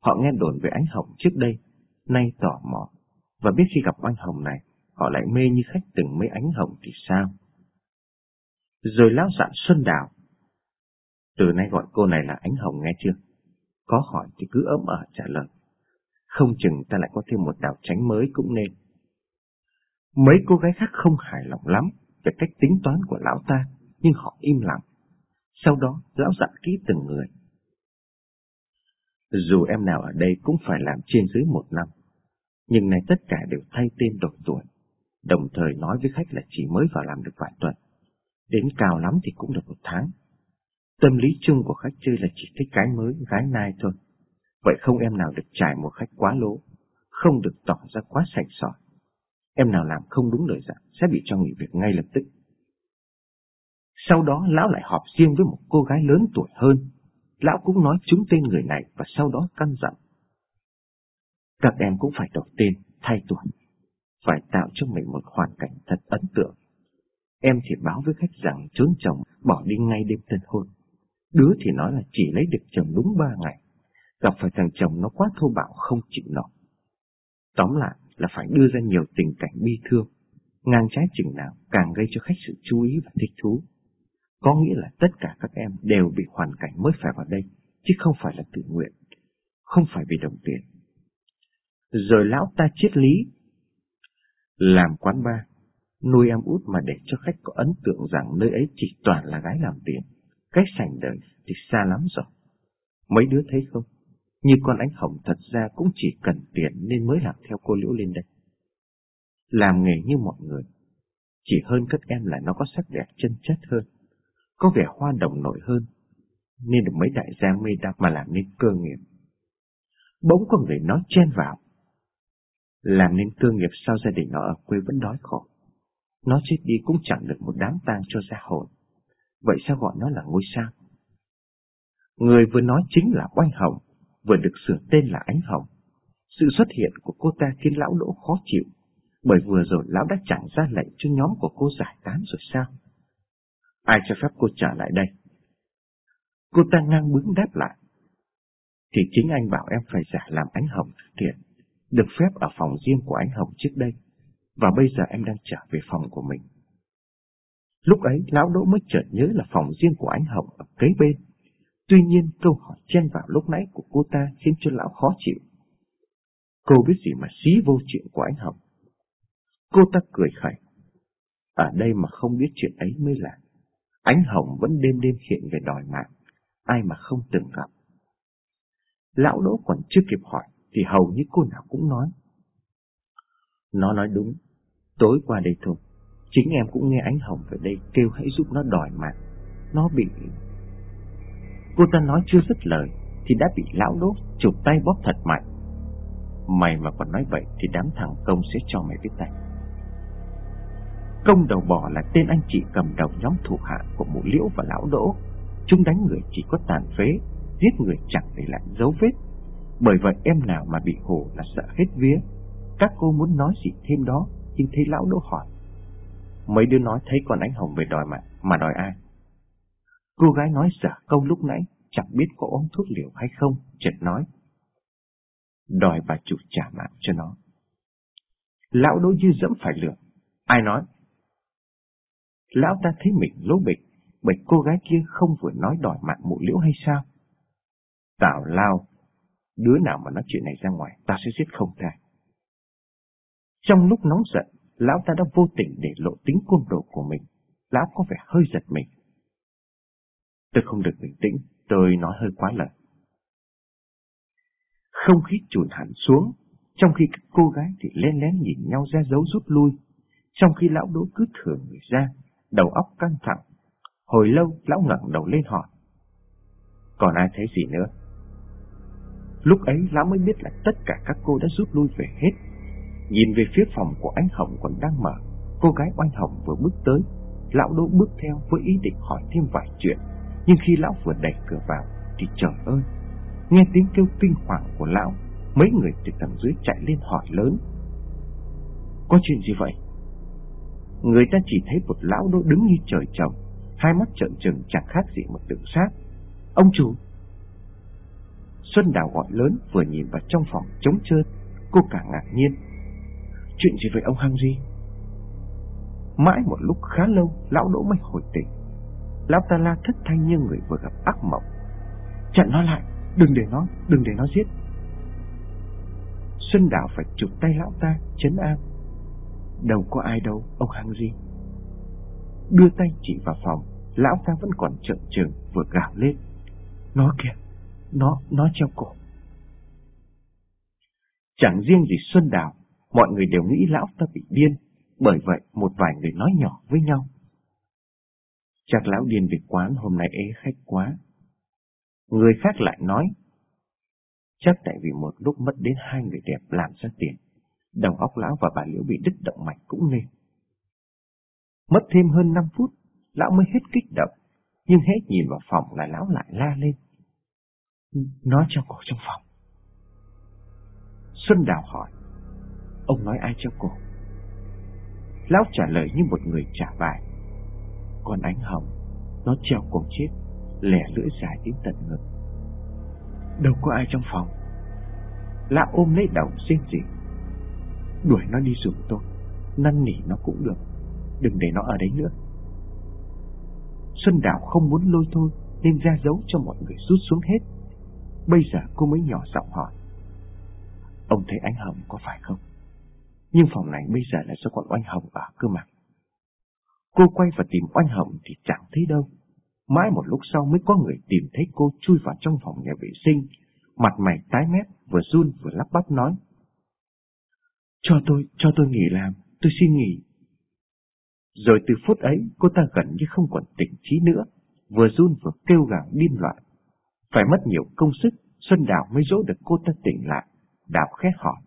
Họ nghe đồn về Ánh Hồng trước đây, nay tò mò, và biết khi gặp Oanh Hồng này, họ lại mê như khách từng mấy Ánh Hồng thì sao? Rồi lão dặn Xuân Đào. Từ nay gọi cô này là Ánh Hồng nghe chưa? Có hỏi thì cứ ấm ở trả lời. Không chừng ta lại có thêm một đạo tránh mới cũng nên. Mấy cô gái khác không hài lòng lắm về cách tính toán của lão ta, nhưng họ im lặng. Sau đó, lão dặn kỹ từng người. Dù em nào ở đây cũng phải làm trên dưới một năm, nhưng nay tất cả đều thay tên đổi tuổi, đồng thời nói với khách là chỉ mới vào làm được vài tuần, đến cao lắm thì cũng được một tháng. Tâm lý chung của khách chơi là chỉ thích cái mới, gái nai thôi. Vậy không em nào được trải một khách quá lố, không được tỏ ra quá sạch sỏi. Em nào làm không đúng lời dặn sẽ bị cho nghỉ việc ngay lập tức. Sau đó lão lại họp riêng với một cô gái lớn tuổi hơn. Lão cũng nói chúng tên người này và sau đó căn dặn. Các em cũng phải đổi tên, thay tuổi. Phải tạo cho mình một hoàn cảnh thật ấn tượng. Em thì báo với khách rằng trốn chồng bỏ đi ngay đêm tân hôn. Đứa thì nói là chỉ lấy được chồng đúng ba ngày. Gặp phải thằng chồng nó quá thô bạo không chịu nổi. Tóm lại là phải đưa ra nhiều tình cảnh bi thương, ngang trái chừng nào càng gây cho khách sự chú ý và thích thú. Có nghĩa là tất cả các em đều bị hoàn cảnh mới phải vào đây, chứ không phải là tự nguyện, không phải vì đồng tiền. Rồi lão ta triết lý, làm quán bar, nuôi em út mà để cho khách có ấn tượng rằng nơi ấy chỉ toàn là gái làm tiền, cách sành đời thì xa lắm rồi. Mấy đứa thấy không? Như con ánh hồng thật ra cũng chỉ cần tiền nên mới làm theo cô Liễu lên đây. Làm nghề như mọi người, chỉ hơn các em là nó có sắc đẹp chân chất hơn, có vẻ hoa đồng nổi hơn, nên được mấy đại gia mê đắp mà làm nên cơ nghiệp. Bỗng có người nói chen vào. Làm nên cơ nghiệp sao gia đình nó ở quê vẫn đói khổ. Nó chết đi cũng chẳng được một đám tang cho gia hồn. Vậy sao gọi nó là ngôi sao? Người vừa nói chính là Oanh Hồng, vừa được sửa tên là Ánh Hồng. Sự xuất hiện của cô ta khiến lão đỗ khó chịu, bởi vừa rồi lão đã chẳng ra lệnh cho nhóm của cô giải tán rồi sao? Ai cho phép cô trở lại đây? Cô ta ngang bướng đáp lại. Thì chính anh bảo em phải giả làm Ánh Hồng thực hiện, được phép ở phòng riêng của Ánh Hồng trước đây, và bây giờ em đang trở về phòng của mình. Lúc ấy, lão đỗ mới chợt nhớ là phòng riêng của Ánh Hồng ở kế bên Tuy nhiên câu hỏi chen vào lúc nãy của cô ta khiến cho lão khó chịu. Cô biết gì mà xí vô chuyện của anh Hồng. Cô ta cười khẩy. Ở đây mà không biết chuyện ấy mới là. Ánh Hồng vẫn đêm đêm hiện về đòi mạng, ai mà không từng gặp. Lão Đỗ còn chưa kịp hỏi, thì hầu như cô nào cũng nói. Nó nói đúng, tối qua đây thôi, chính em cũng nghe Ánh Hồng về đây kêu hãy giúp nó đòi mạng. Nó bị Cô ta nói chưa dứt lời Thì đã bị lão đốt, chụp tay bóp thật mạnh. Mày mà còn nói vậy Thì đám thằng công sẽ cho mày biết tay. Công đầu bò là tên anh chị cầm đầu nhóm thủ hạ Của mụ liễu và lão đỗ. Chúng đánh người chỉ có tàn phế, Giết người chẳng để lại dấu vết. Bởi vậy em nào mà bị hổ là sợ hết vía. Các cô muốn nói gì thêm đó, Nhưng thấy lão đỗ hỏi. Mấy đứa nói thấy con ánh hồng về đòi mà Mà đòi ai Cô gái nói giả câu lúc nãy, chẳng biết có uống thuốc liều hay không, chợt nói. Đòi bà chủ trả mạng cho nó. Lão đối dư dẫm phải lửa. Ai nói? Lão ta thấy mình lố bịch, bởi cô gái kia không vừa nói đòi mạng mụ liễu hay sao? Tào lao, đứa nào mà nói chuyện này ra ngoài, ta sẽ giết không tha. Trong lúc nóng giận, lão ta đã vô tình để lộ tính côn đồ của mình. Lão có vẻ hơi giật mình. Tôi không được bình tĩnh, tôi nói hơi quá lời. Không khí trùn hẳn xuống, trong khi các cô gái thì lén lén nhìn nhau ra dấu rút lui, trong khi lão đỗ cứ thừa người ra, đầu óc căng thẳng. Hồi lâu lão ngẩng đầu lên hỏi. Còn ai thấy gì nữa? Lúc ấy lão mới biết là tất cả các cô đã rút lui về hết. Nhìn về phía phòng của anh Hồng còn đang mở, cô gái oanh Hồng vừa bước tới, lão đỗ bước theo với ý định hỏi thêm vài chuyện. Nhưng khi lão vừa đẩy cửa vào Thì trời ơi Nghe tiếng kêu kinh hoàng của lão Mấy người từ tầng dưới chạy lên hỏi lớn. Có chuyện gì vậy? Người ta chỉ thấy một lão Đỗ đứng như trời trồng Hai mắt trợn trừng chẳng khác gì một tượng sát Ông chủ! Xuân Đào gọi lớn vừa nhìn vào trong phòng trống trơn Cô cả ngạc nhiên. Chuyện gì vậy ông Henry? Di Mãi một lúc khá lâu Lão đỗ mới hồi tỉnh. Lão ta la thất thanh như người vừa gặp ác mộng. Chặn nó lại Đừng để nó, đừng để nó giết. Xuân Đạo phải chụp tay lão ta Chấn an. Đâu có ai đâu, ông Henry. Di Đưa tay chỉ vào phòng Lão ta vẫn còn trợn trừng vừa gào lên. Nó kìa, nó, nó treo cổ. Chẳng riêng gì Xuân Đào, mọi người đều nghĩ lão ta bị điên, bởi vậy một vài người nói nhỏ với nhau. Chắc lão điên về quán hôm nay ế khách quá. Người khác lại nói, chắc tại vì một lúc mất đến hai người đẹp làm ra tiền, đầu óc lão và bà Liễu bị đứt động mạch cũng nên. Mất thêm hơn 5 phút, lão mới hết kích động, nhưng hết nhìn vào phòng là lão lại la lên. Nó cho cổ trong phòng. Xuân Đào hỏi, ông nói ai cho cổ? Lão trả lời như một người trả bài. Con ánh hồng, nó treo cổ chết, lẻ lưỡi dài đến tận ngực. Đâu có ai trong phòng. Lão ôm lấy đầu xin gì. Đuổi nó đi giùm tôi, năn nỉ nó cũng được, đừng để nó ở đấy nữa. Xuân Đào không muốn lôi thôi nên ra dấu cho mọi người rút xuống hết. Bây giờ cô mới nhỏ giọng hỏi. Ông thấy ánh hồng có phải không? Nhưng phòng này bây giờ là do con oanh hồng ở cơ mà. Cô quay và tìm oanh hồng thì chẳng thấy đâu. Mãi một lúc sau mới có người tìm thấy cô chui vào trong phòng nhà vệ sinh, mặt mày tái mét, vừa run vừa lắp bắp nói. Cho tôi, cho tôi nghỉ làm, tôi xin nghỉ. Rồi từ phút ấy, cô ta gần như không còn tỉnh trí nữa, vừa run vừa kêu gào điên loạn. Phải mất nhiều công sức, Xuân Đào mới dỗ được cô ta tỉnh lại. Đào khét hỏi.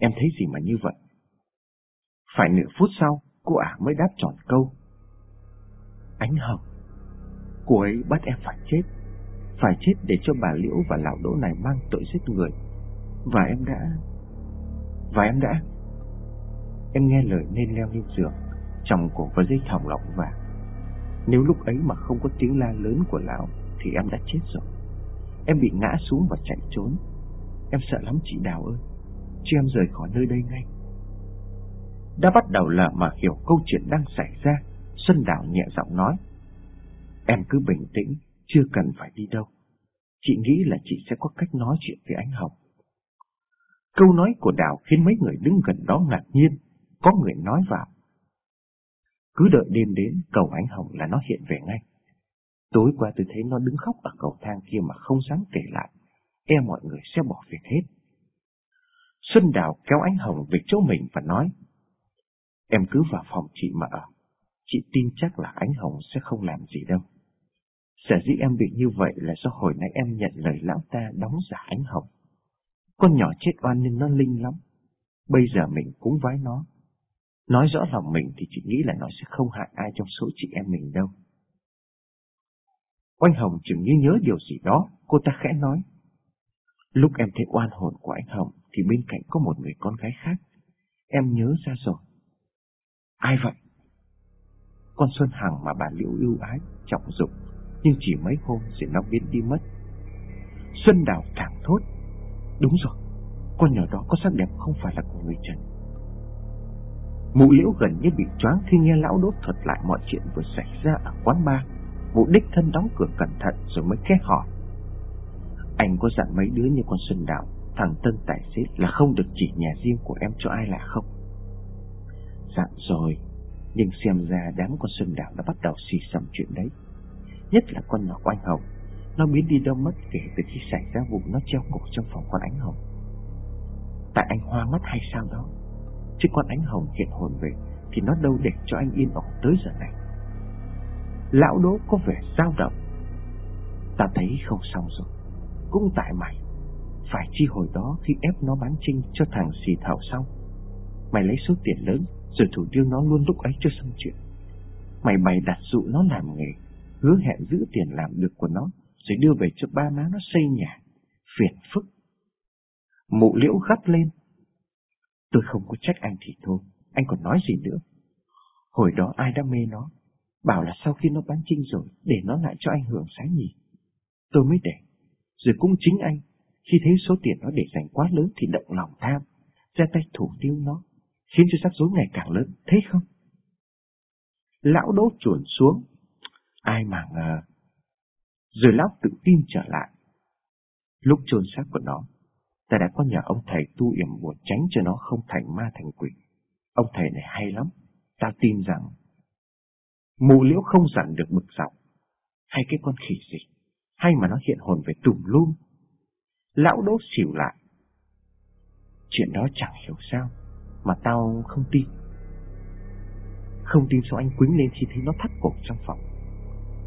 Em thấy gì mà như vậy? Phải nửa phút sau, cô ả mới đáp tròn câu. Ánh hồng, cô ấy bắt em phải chết. Phải chết để cho bà Liễu và lão đỗ này mang tội giết người. Và em đã... Và em đã... Em nghe lời nên leo lên giường, chồng cổ và dây thòng lọng vàng. Nếu lúc ấy mà không có tiếng la lớn của lão, thì em đã chết rồi. Em bị ngã xuống và chạy trốn. Em sợ lắm chị Đào ơi cho em rời khỏi nơi đây ngay. Đã bắt đầu lờ mà hiểu câu chuyện đang xảy ra, Xuân Đào nhẹ giọng nói. Em cứ bình tĩnh, chưa cần phải đi đâu. Chị nghĩ là chị sẽ có cách nói chuyện với anh Hồng. Câu nói của Đào khiến mấy người đứng gần đó ngạc nhiên, có người nói vào. Cứ đợi đêm đến, cầu anh Hồng là nó hiện về ngay. Tối qua tôi thấy nó đứng khóc ở cầu thang kia mà không dám kể lại, e mọi người sẽ bỏ việc hết. Xuân Đào kéo ánh hồng về chỗ mình và nói, Em cứ vào phòng chị mà ở, chị tin chắc là ánh hồng sẽ không làm gì đâu. Sở dĩ em bị như vậy là do hồi nãy em nhận lời lão ta đóng giả ánh hồng. Con nhỏ chết oan nên nó linh lắm. Bây giờ mình cũng vái nó. Nói rõ lòng mình thì chị nghĩ là nó sẽ không hại ai trong số chị em mình đâu. Oanh Hồng chừng như nhớ điều gì đó, cô ta khẽ nói. Lúc em thấy oan hồn của anh Hồng thì bên cạnh có một người con gái khác. Em nhớ ra rồi. Ai vậy? Con Xuân Hằng mà bà Liễu yêu ái, trọng dụng, nhưng chỉ mấy hôm rồi nó biến đi mất. Xuân Đào thẳng thốt. Đúng rồi, con nhỏ đó có sắc đẹp không phải là của người Trần. Mụ Liễu gần như bị choáng khi nghe lão đốt thuật lại mọi chuyện vừa xảy ra ở quán bar. Mụ đích thân đóng cửa cẩn thận rồi mới khét hỏi. Anh có dặn mấy đứa như con Xuân Đào thằng Tân tài xế là không được chỉ nhà riêng của em cho ai lạ không. Dặn rồi, nhưng xem ra đám con Xuân Đào đã bắt đầu xì xầm chuyện đấy. Nhất là con nhỏ Oanh Hồng, nó biến đi đâu mất kể từ khi xảy ra vụ nó treo cổ trong phòng con Ánh Hồng. Tại anh hoa mắt hay sao đó, chứ con Ánh Hồng hiện hồn về thì nó đâu để cho anh yên ổn tới giờ này. Lão đố có vẻ dao động. Ta thấy không xong rồi, cũng tại mày phải chi hồi đó khi ép nó bán trinh cho thằng xì thảo xong Mày lấy số tiền lớn, Rồi thủ tiêu nó luôn lúc ấy cho xong chuyện. Mày bày đặt dụ nó làm nghề, Hứa hẹn giữ tiền làm được của nó, Rồi đưa về cho ba má nó xây nhà. Phiền phức. Mụ liễu gắt lên. Tôi không có trách anh thì thôi, Anh còn nói gì nữa? Hồi đó ai đã mê nó, Bảo là sau khi nó bán trinh rồi, Để nó lại cho anh hưởng sáng nhỉ Tôi mới để Rồi cũng chính anh khi thấy số tiền nó để dành quá lớn thì động lòng tham, ra tay thủ tiêu nó, khiến cho rắc rối ngày càng lớn, thấy không? Lão đỗ chuồn xuống, ai mà ngờ. Rồi lão tự tin trở lại. Lúc chôn xác của nó, ta đã có nhờ ông thầy tu yểm bùa tránh cho nó không thành ma thành quỷ. Ông thầy này hay lắm, ta tin rằng mù liễu không dặn được mực dọc, hay cái con khỉ gì, hay mà nó hiện hồn về tùm lum Lão Đỗ xỉu lại. Chuyện đó chẳng hiểu sao Mà tao không tin. Không tin sao anh quýnh lên khi thấy nó thắt cổ trong phòng.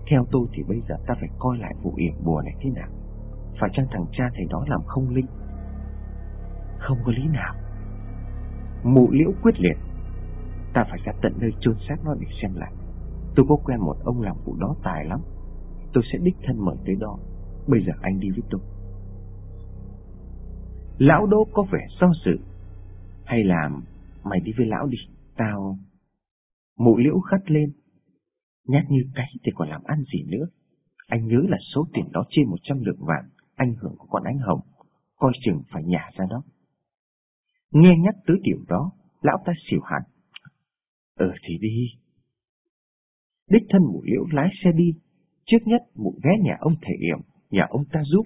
Theo tôi thì bây giờ ta phải coi lại vụ yểm bùa này thế nào. Phải chăng thằng cha thầy đó làm không linh? Không có lý nào. Mụ liễu quyết liệt. Ta phải ra tận nơi chôn xác nó để xem lại. Tôi có quen một ông làm vụ đó tài lắm. Tôi sẽ đích thân mời tới đó. Bây giờ anh đi với tôi. Lão Đỗ có vẻ do dự. Hay là Mày đi với lão đi, Tao Mụ liễu khắt lên. Nhát như cái thì còn làm ăn gì nữa? Anh nhớ là số tiền đó trên một trăm lượng vàng Anh hưởng của con ánh hồng, Coi chừng phải nhả ra đó. Nghe nhắc tới điều đó, Lão ta xỉu hẳn. Ờ thì đi. Đích thân mụ liễu lái xe đi. Trước nhất mụ ghé nhà ông thể yểm, Nhà ông ta giúp.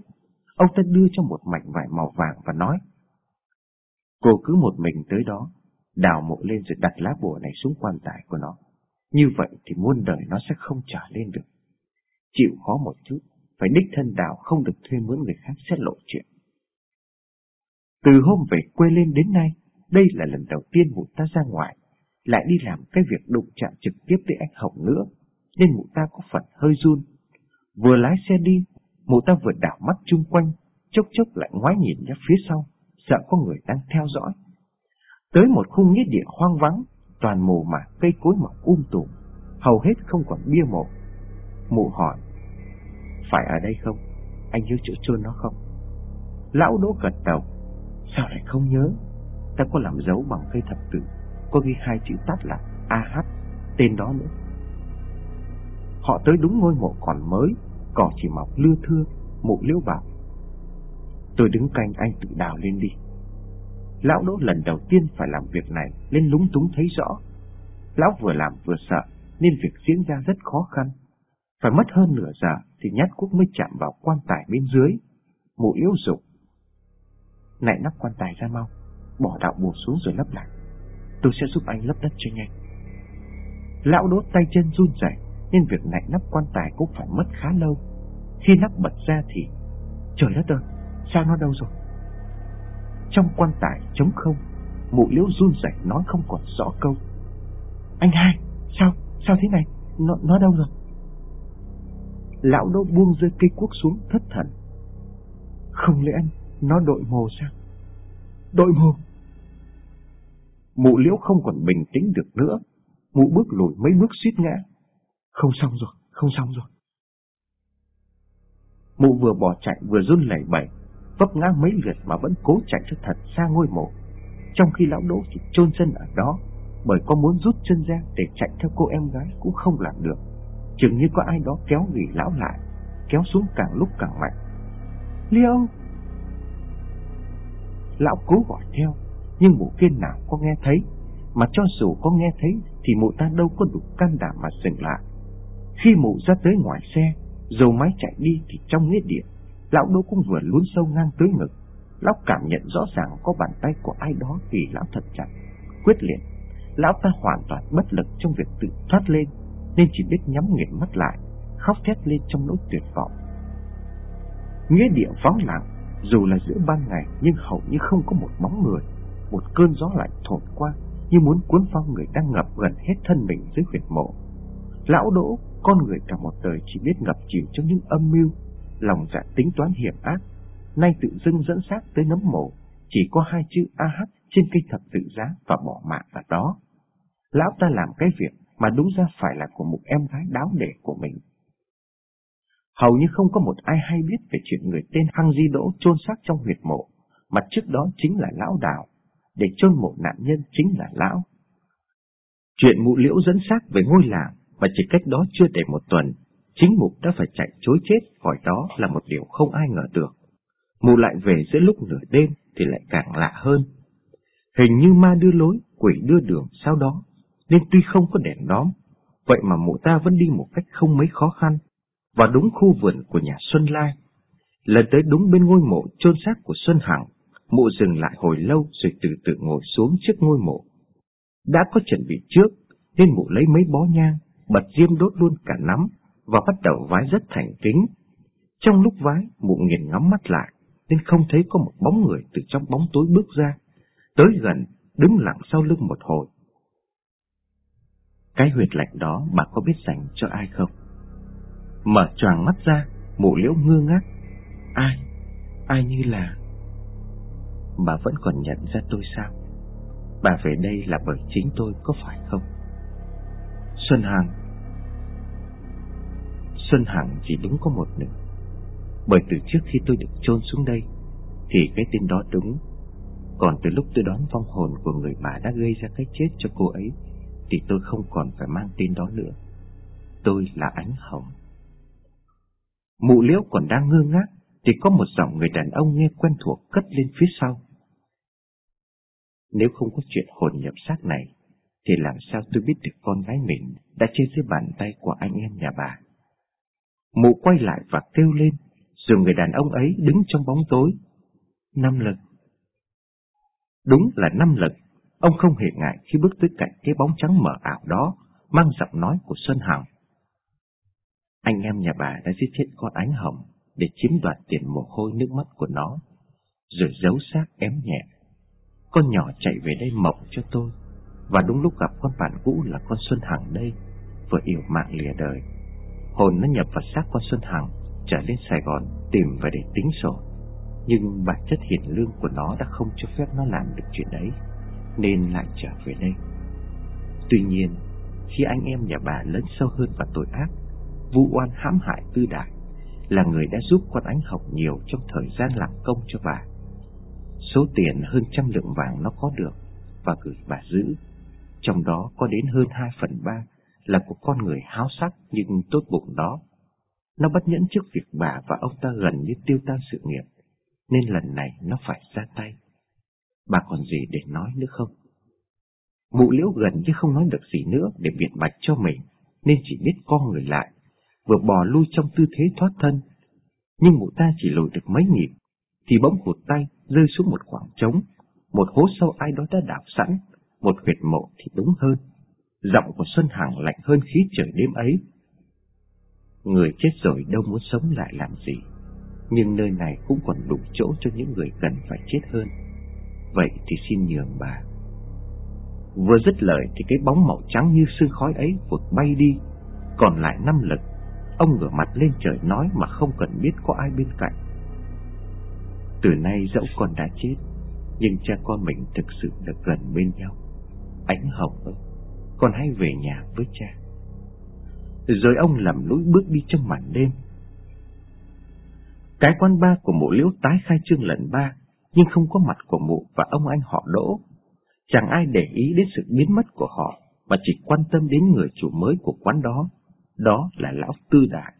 Ông ta đưa cho một mảnh vải màu vàng và nói, Cô cứ một mình tới đó, Đào mộ lên rồi đặt lá bùa này xuống quan tài của nó. Như vậy thì muôn đời nó sẽ không trở lên được. Chịu khó một chút, Phải đích thân đào không được thuê mướn người khác xét lộ chuyện. Từ hôm về quê lên đến nay, Đây là lần đầu tiên mụ ta ra ngoài, Lại đi làm cái việc đụng chạm trực tiếp với anh Hồng nữa, Nên mụ ta có phần hơi run. Vừa lái xe đi Mụ ta vừa đảo mắt chung quanh, chốc chốc lại ngoái nhìn ra phía sau, sợ có người đang theo dõi. Tới một khung nghĩa địa hoang vắng, toàn mù mà cây cối mọc um tùm, hầu hết không còn bia mộ. Mụ hỏi, phải ở đây không? Anh nhớ chỗ chôn nó không? Lão đỗ gật đầu, sao lại không nhớ? Ta có làm dấu bằng cây thập tử, có ghi hai chữ tắt là AH, tên đó nữa. Họ tới đúng ngôi mộ còn mới, cỏ chỉ mọc lưa thưa, mụ liễu bảo. Tôi đứng canh anh tự đào lên đi. Lão đỗ lần đầu tiên phải làm việc này nên lúng túng thấy rõ. Lão vừa làm vừa sợ nên việc diễn ra rất khó khăn. Phải mất hơn nửa giờ thì nhát quốc mới chạm vào quan tài bên dưới. Mụ liễu dục. Này nắp quan tài ra mau, bỏ đạo bùa xuống rồi lấp lại. Tôi sẽ giúp anh lấp đất cho nhanh. Lão đốt tay chân run rẩy nên việc nạy nắp quan tài cũng phải mất khá lâu. Khi nắp bật ra thì, trời đất ơi, sao nó đâu rồi? Trong quan tài trống không, mụ liễu run rẩy nói không còn rõ câu. Anh hai, sao, sao thế này, nó, nó đâu rồi? Lão đô buông rơi cây cuốc xuống thất thần. Không lẽ anh, nó đội mồ sao? Đội mồ? Mụ liễu không còn bình tĩnh được nữa, mụ bước lùi mấy bước suýt ngã. Không xong rồi, không xong rồi. Mụ vừa bỏ chạy vừa run lẩy bẩy, vấp ngã mấy lượt mà vẫn cố chạy cho thật xa ngôi mộ. Trong khi lão đỗ thì chôn chân ở đó, bởi có muốn rút chân ra để chạy theo cô em gái cũng không làm được. Chừng như có ai đó kéo gỉ lão lại, kéo xuống càng lúc càng mạnh. Liêu! Lão cố gọi theo, nhưng mụ kia nào có nghe thấy, mà cho dù có nghe thấy thì mụ ta đâu có đủ can đảm mà dừng lại. Khi mụ ra tới ngoài xe, dầu máy chạy đi thì trong nghĩa địa, lão đô cũng vừa lún sâu ngang tới ngực. Lão cảm nhận rõ ràng có bàn tay của ai đó thì lão thật chặt, quyết liệt. Lão ta hoàn toàn bất lực trong việc tự thoát lên, nên chỉ biết nhắm nghiền mắt lại, khóc thét lên trong nỗi tuyệt vọng. Nghĩa địa vắng lặng, dù là giữa ban ngày nhưng hầu như không có một bóng người. Một cơn gió lạnh thổi qua như muốn cuốn phong người đang ngập gần hết thân mình dưới huyệt mộ. Lão Đỗ con người cả một đời chỉ biết ngập chịu trong những âm mưu, lòng dạ tính toán hiểm ác, nay tự dưng dẫn xác tới nấm mộ, chỉ có hai chữ AH trên cây thập tự giá và bỏ mạng ở đó. Lão ta làm cái việc mà đúng ra phải là của một em gái đáo để của mình. Hầu như không có một ai hay biết về chuyện người tên Hăng Di Đỗ chôn xác trong huyệt mộ, mà trước đó chính là lão đào, để chôn mộ nạn nhân chính là lão. Chuyện mụ liễu dẫn xác về ngôi làng và chỉ cách đó chưa đầy một tuần, chính Mục đã phải chạy chối chết khỏi đó là một điều không ai ngờ được. Mụ lại về giữa lúc nửa đêm thì lại càng lạ hơn. Hình như ma đưa lối, quỷ đưa đường sau đó, nên tuy không có đèn đóm, vậy mà mụ ta vẫn đi một cách không mấy khó khăn, và đúng khu vườn của nhà Xuân Lai. Lần tới đúng bên ngôi mộ chôn xác của Xuân Hằng, mụ dừng lại hồi lâu rồi từ từ ngồi xuống trước ngôi mộ. Đã có chuẩn bị trước, nên mụ lấy mấy bó nhang, bật diêm đốt luôn cả nắm và bắt đầu vái rất thành kính. Trong lúc vái, mụ nghiền ngắm mắt lại, nên không thấy có một bóng người từ trong bóng tối bước ra, tới gần, đứng lặng sau lưng một hồi. Cái huyệt lạnh đó bà có biết dành cho ai không? Mở choàng mắt ra, mụ liễu ngơ ngác. Ai? Ai như là... Bà vẫn còn nhận ra tôi sao? Bà về đây là bởi chính tôi có phải không? Xuân Hằng. Xuân Hằng chỉ đúng có một nửa Bởi từ trước khi tôi được chôn xuống đây, Thì cái tên đó đúng. Còn từ lúc tôi đón vong hồn của người bà đã gây ra cái chết cho cô ấy, Thì tôi không còn phải mang tên đó nữa. Tôi là Ánh Hồng. Mụ liễu còn đang ngơ ngác, Thì có một giọng người đàn ông nghe quen thuộc cất lên phía sau. Nếu không có chuyện hồn nhập xác này thì làm sao tôi biết được con gái mình Đã chết dưới bàn tay của anh em nhà bà? Mụ quay lại và kêu lên Rồi người đàn ông ấy đứng trong bóng tối. Năm lần. Đúng là năm lần Ông không hề ngại khi bước tới cạnh cái bóng trắng mờ ảo đó Mang giọng nói của Xuân Hằng. Anh em nhà bà đã giết chết con ánh hồng để chiếm đoạt tiền mồ hôi nước mắt của nó, rồi giấu xác ém nhẹ. Con nhỏ chạy về đây mộng cho tôi, và đúng lúc gặp con bạn cũ là con Xuân Hằng đây, vừa yêu mạng lìa đời. Hồn nó nhập vào xác con Xuân Hằng, trở lên Sài Gòn tìm về để tính sổ. Nhưng bản chất hiền lương của nó đã không cho phép nó làm được chuyện đấy, nên lại trở về đây. Tuy nhiên, khi anh em nhà bà lớn sâu hơn vào tội ác, vu oan hãm hại tư đại là người đã giúp con ánh học nhiều trong thời gian làm công cho bà. Số tiền hơn trăm lượng vàng nó có được và gửi bà giữ, trong đó có đến hơn hai phần ba là của con người háo sắc nhưng tốt bụng đó. Nó bất nhẫn trước việc bà và ông ta gần như tiêu tan sự nghiệp, nên lần này nó phải ra tay. Bà còn gì để nói nữa không? Mụ liễu gần như không nói được gì nữa để biện bạch cho mình, nên chỉ biết co người lại vừa bò lui trong tư thế thoát thân. Nhưng mụ ta chỉ lùi được mấy nhịp, thì bỗng hụt tay rơi xuống một khoảng trống, một hố sâu ai đó đã đào sẵn, một huyệt mộ thì đúng hơn. Giọng của Xuân Hằng lạnh hơn khí trời đêm ấy. Người chết rồi đâu muốn sống lại làm gì, nhưng nơi này cũng còn đủ chỗ cho những người cần phải chết hơn. Vậy thì xin nhường bà. Vừa dứt lời thì cái bóng màu trắng như sương khói ấy vụt bay đi, còn lại năm lực Ông ngửa mặt lên trời nói mà không cần biết có ai bên cạnh. Từ nay dẫu con đã chết, nhưng cha con mình thực sự được gần bên nhau. Ánh hồng ấy, con hãy về nhà với cha. Rồi ông lầm lũi bước đi trong màn đêm. Cái quán ba của mụ liễu tái khai trương lần ba, nhưng không có mặt của mụ và ông anh họ đỗ. Chẳng ai để ý đến sự biến mất của họ, mà chỉ quan tâm đến người chủ mới của quán đó đó là lão tư đại.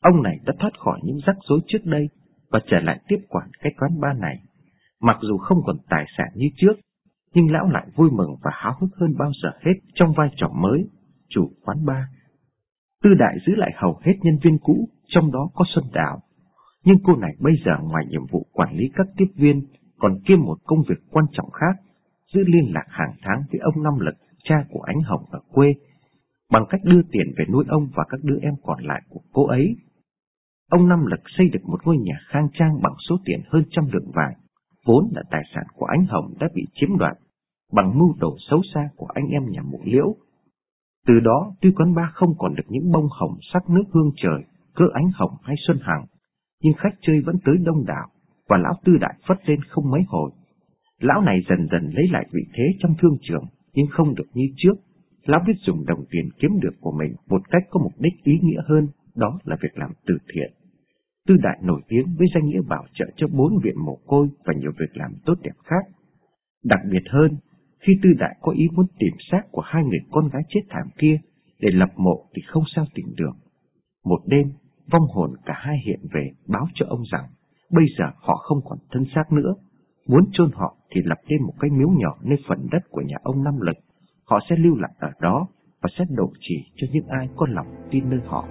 Ông này đã thoát khỏi những rắc rối trước đây và trở lại tiếp quản cái quán ba này. Mặc dù không còn tài sản như trước, nhưng lão lại vui mừng và háo hức hơn bao giờ hết trong vai trò mới, chủ quán ba. Tư đại giữ lại hầu hết nhân viên cũ, trong đó có Xuân Đào. Nhưng cô này bây giờ ngoài nhiệm vụ quản lý các tiếp viên, còn kiêm một công việc quan trọng khác, giữ liên lạc hàng tháng với ông Năm Lực, cha của Ánh Hồng ở quê, bằng cách đưa tiền về nuôi ông và các đứa em còn lại của cô ấy. Ông Năm Lực xây được một ngôi nhà khang trang bằng số tiền hơn trăm lượng vàng, vốn là tài sản của anh Hồng đã bị chiếm đoạt, bằng mưu đồ xấu xa của anh em nhà mụ liễu. Từ đó, tuy quán ba không còn được những bông hồng sắc nước hương trời, cỡ ánh hồng hay xuân hằng, nhưng khách chơi vẫn tới đông đảo, và lão tư đại phất lên không mấy hồi. Lão này dần dần lấy lại vị thế trong thương trường, nhưng không được như trước, Lão biết dùng đồng tiền kiếm được của mình một cách có mục đích ý nghĩa hơn, đó là việc làm từ thiện. Tư Đại nổi tiếng với danh nghĩa bảo trợ cho bốn viện mồ côi và nhiều việc làm tốt đẹp khác. Đặc biệt hơn, khi Tư Đại có ý muốn tìm xác của hai người con gái chết thảm kia để lập mộ thì không sao tìm được. Một đêm, vong hồn cả hai hiện về báo cho ông rằng bây giờ họ không còn thân xác nữa. Muốn chôn họ thì lập thêm một cái miếu nhỏ nơi phần đất của nhà ông Năm Lực Họ sẽ lưu lại ở đó và sẽ độ chỉ cho những ai có lòng tin nơi họ.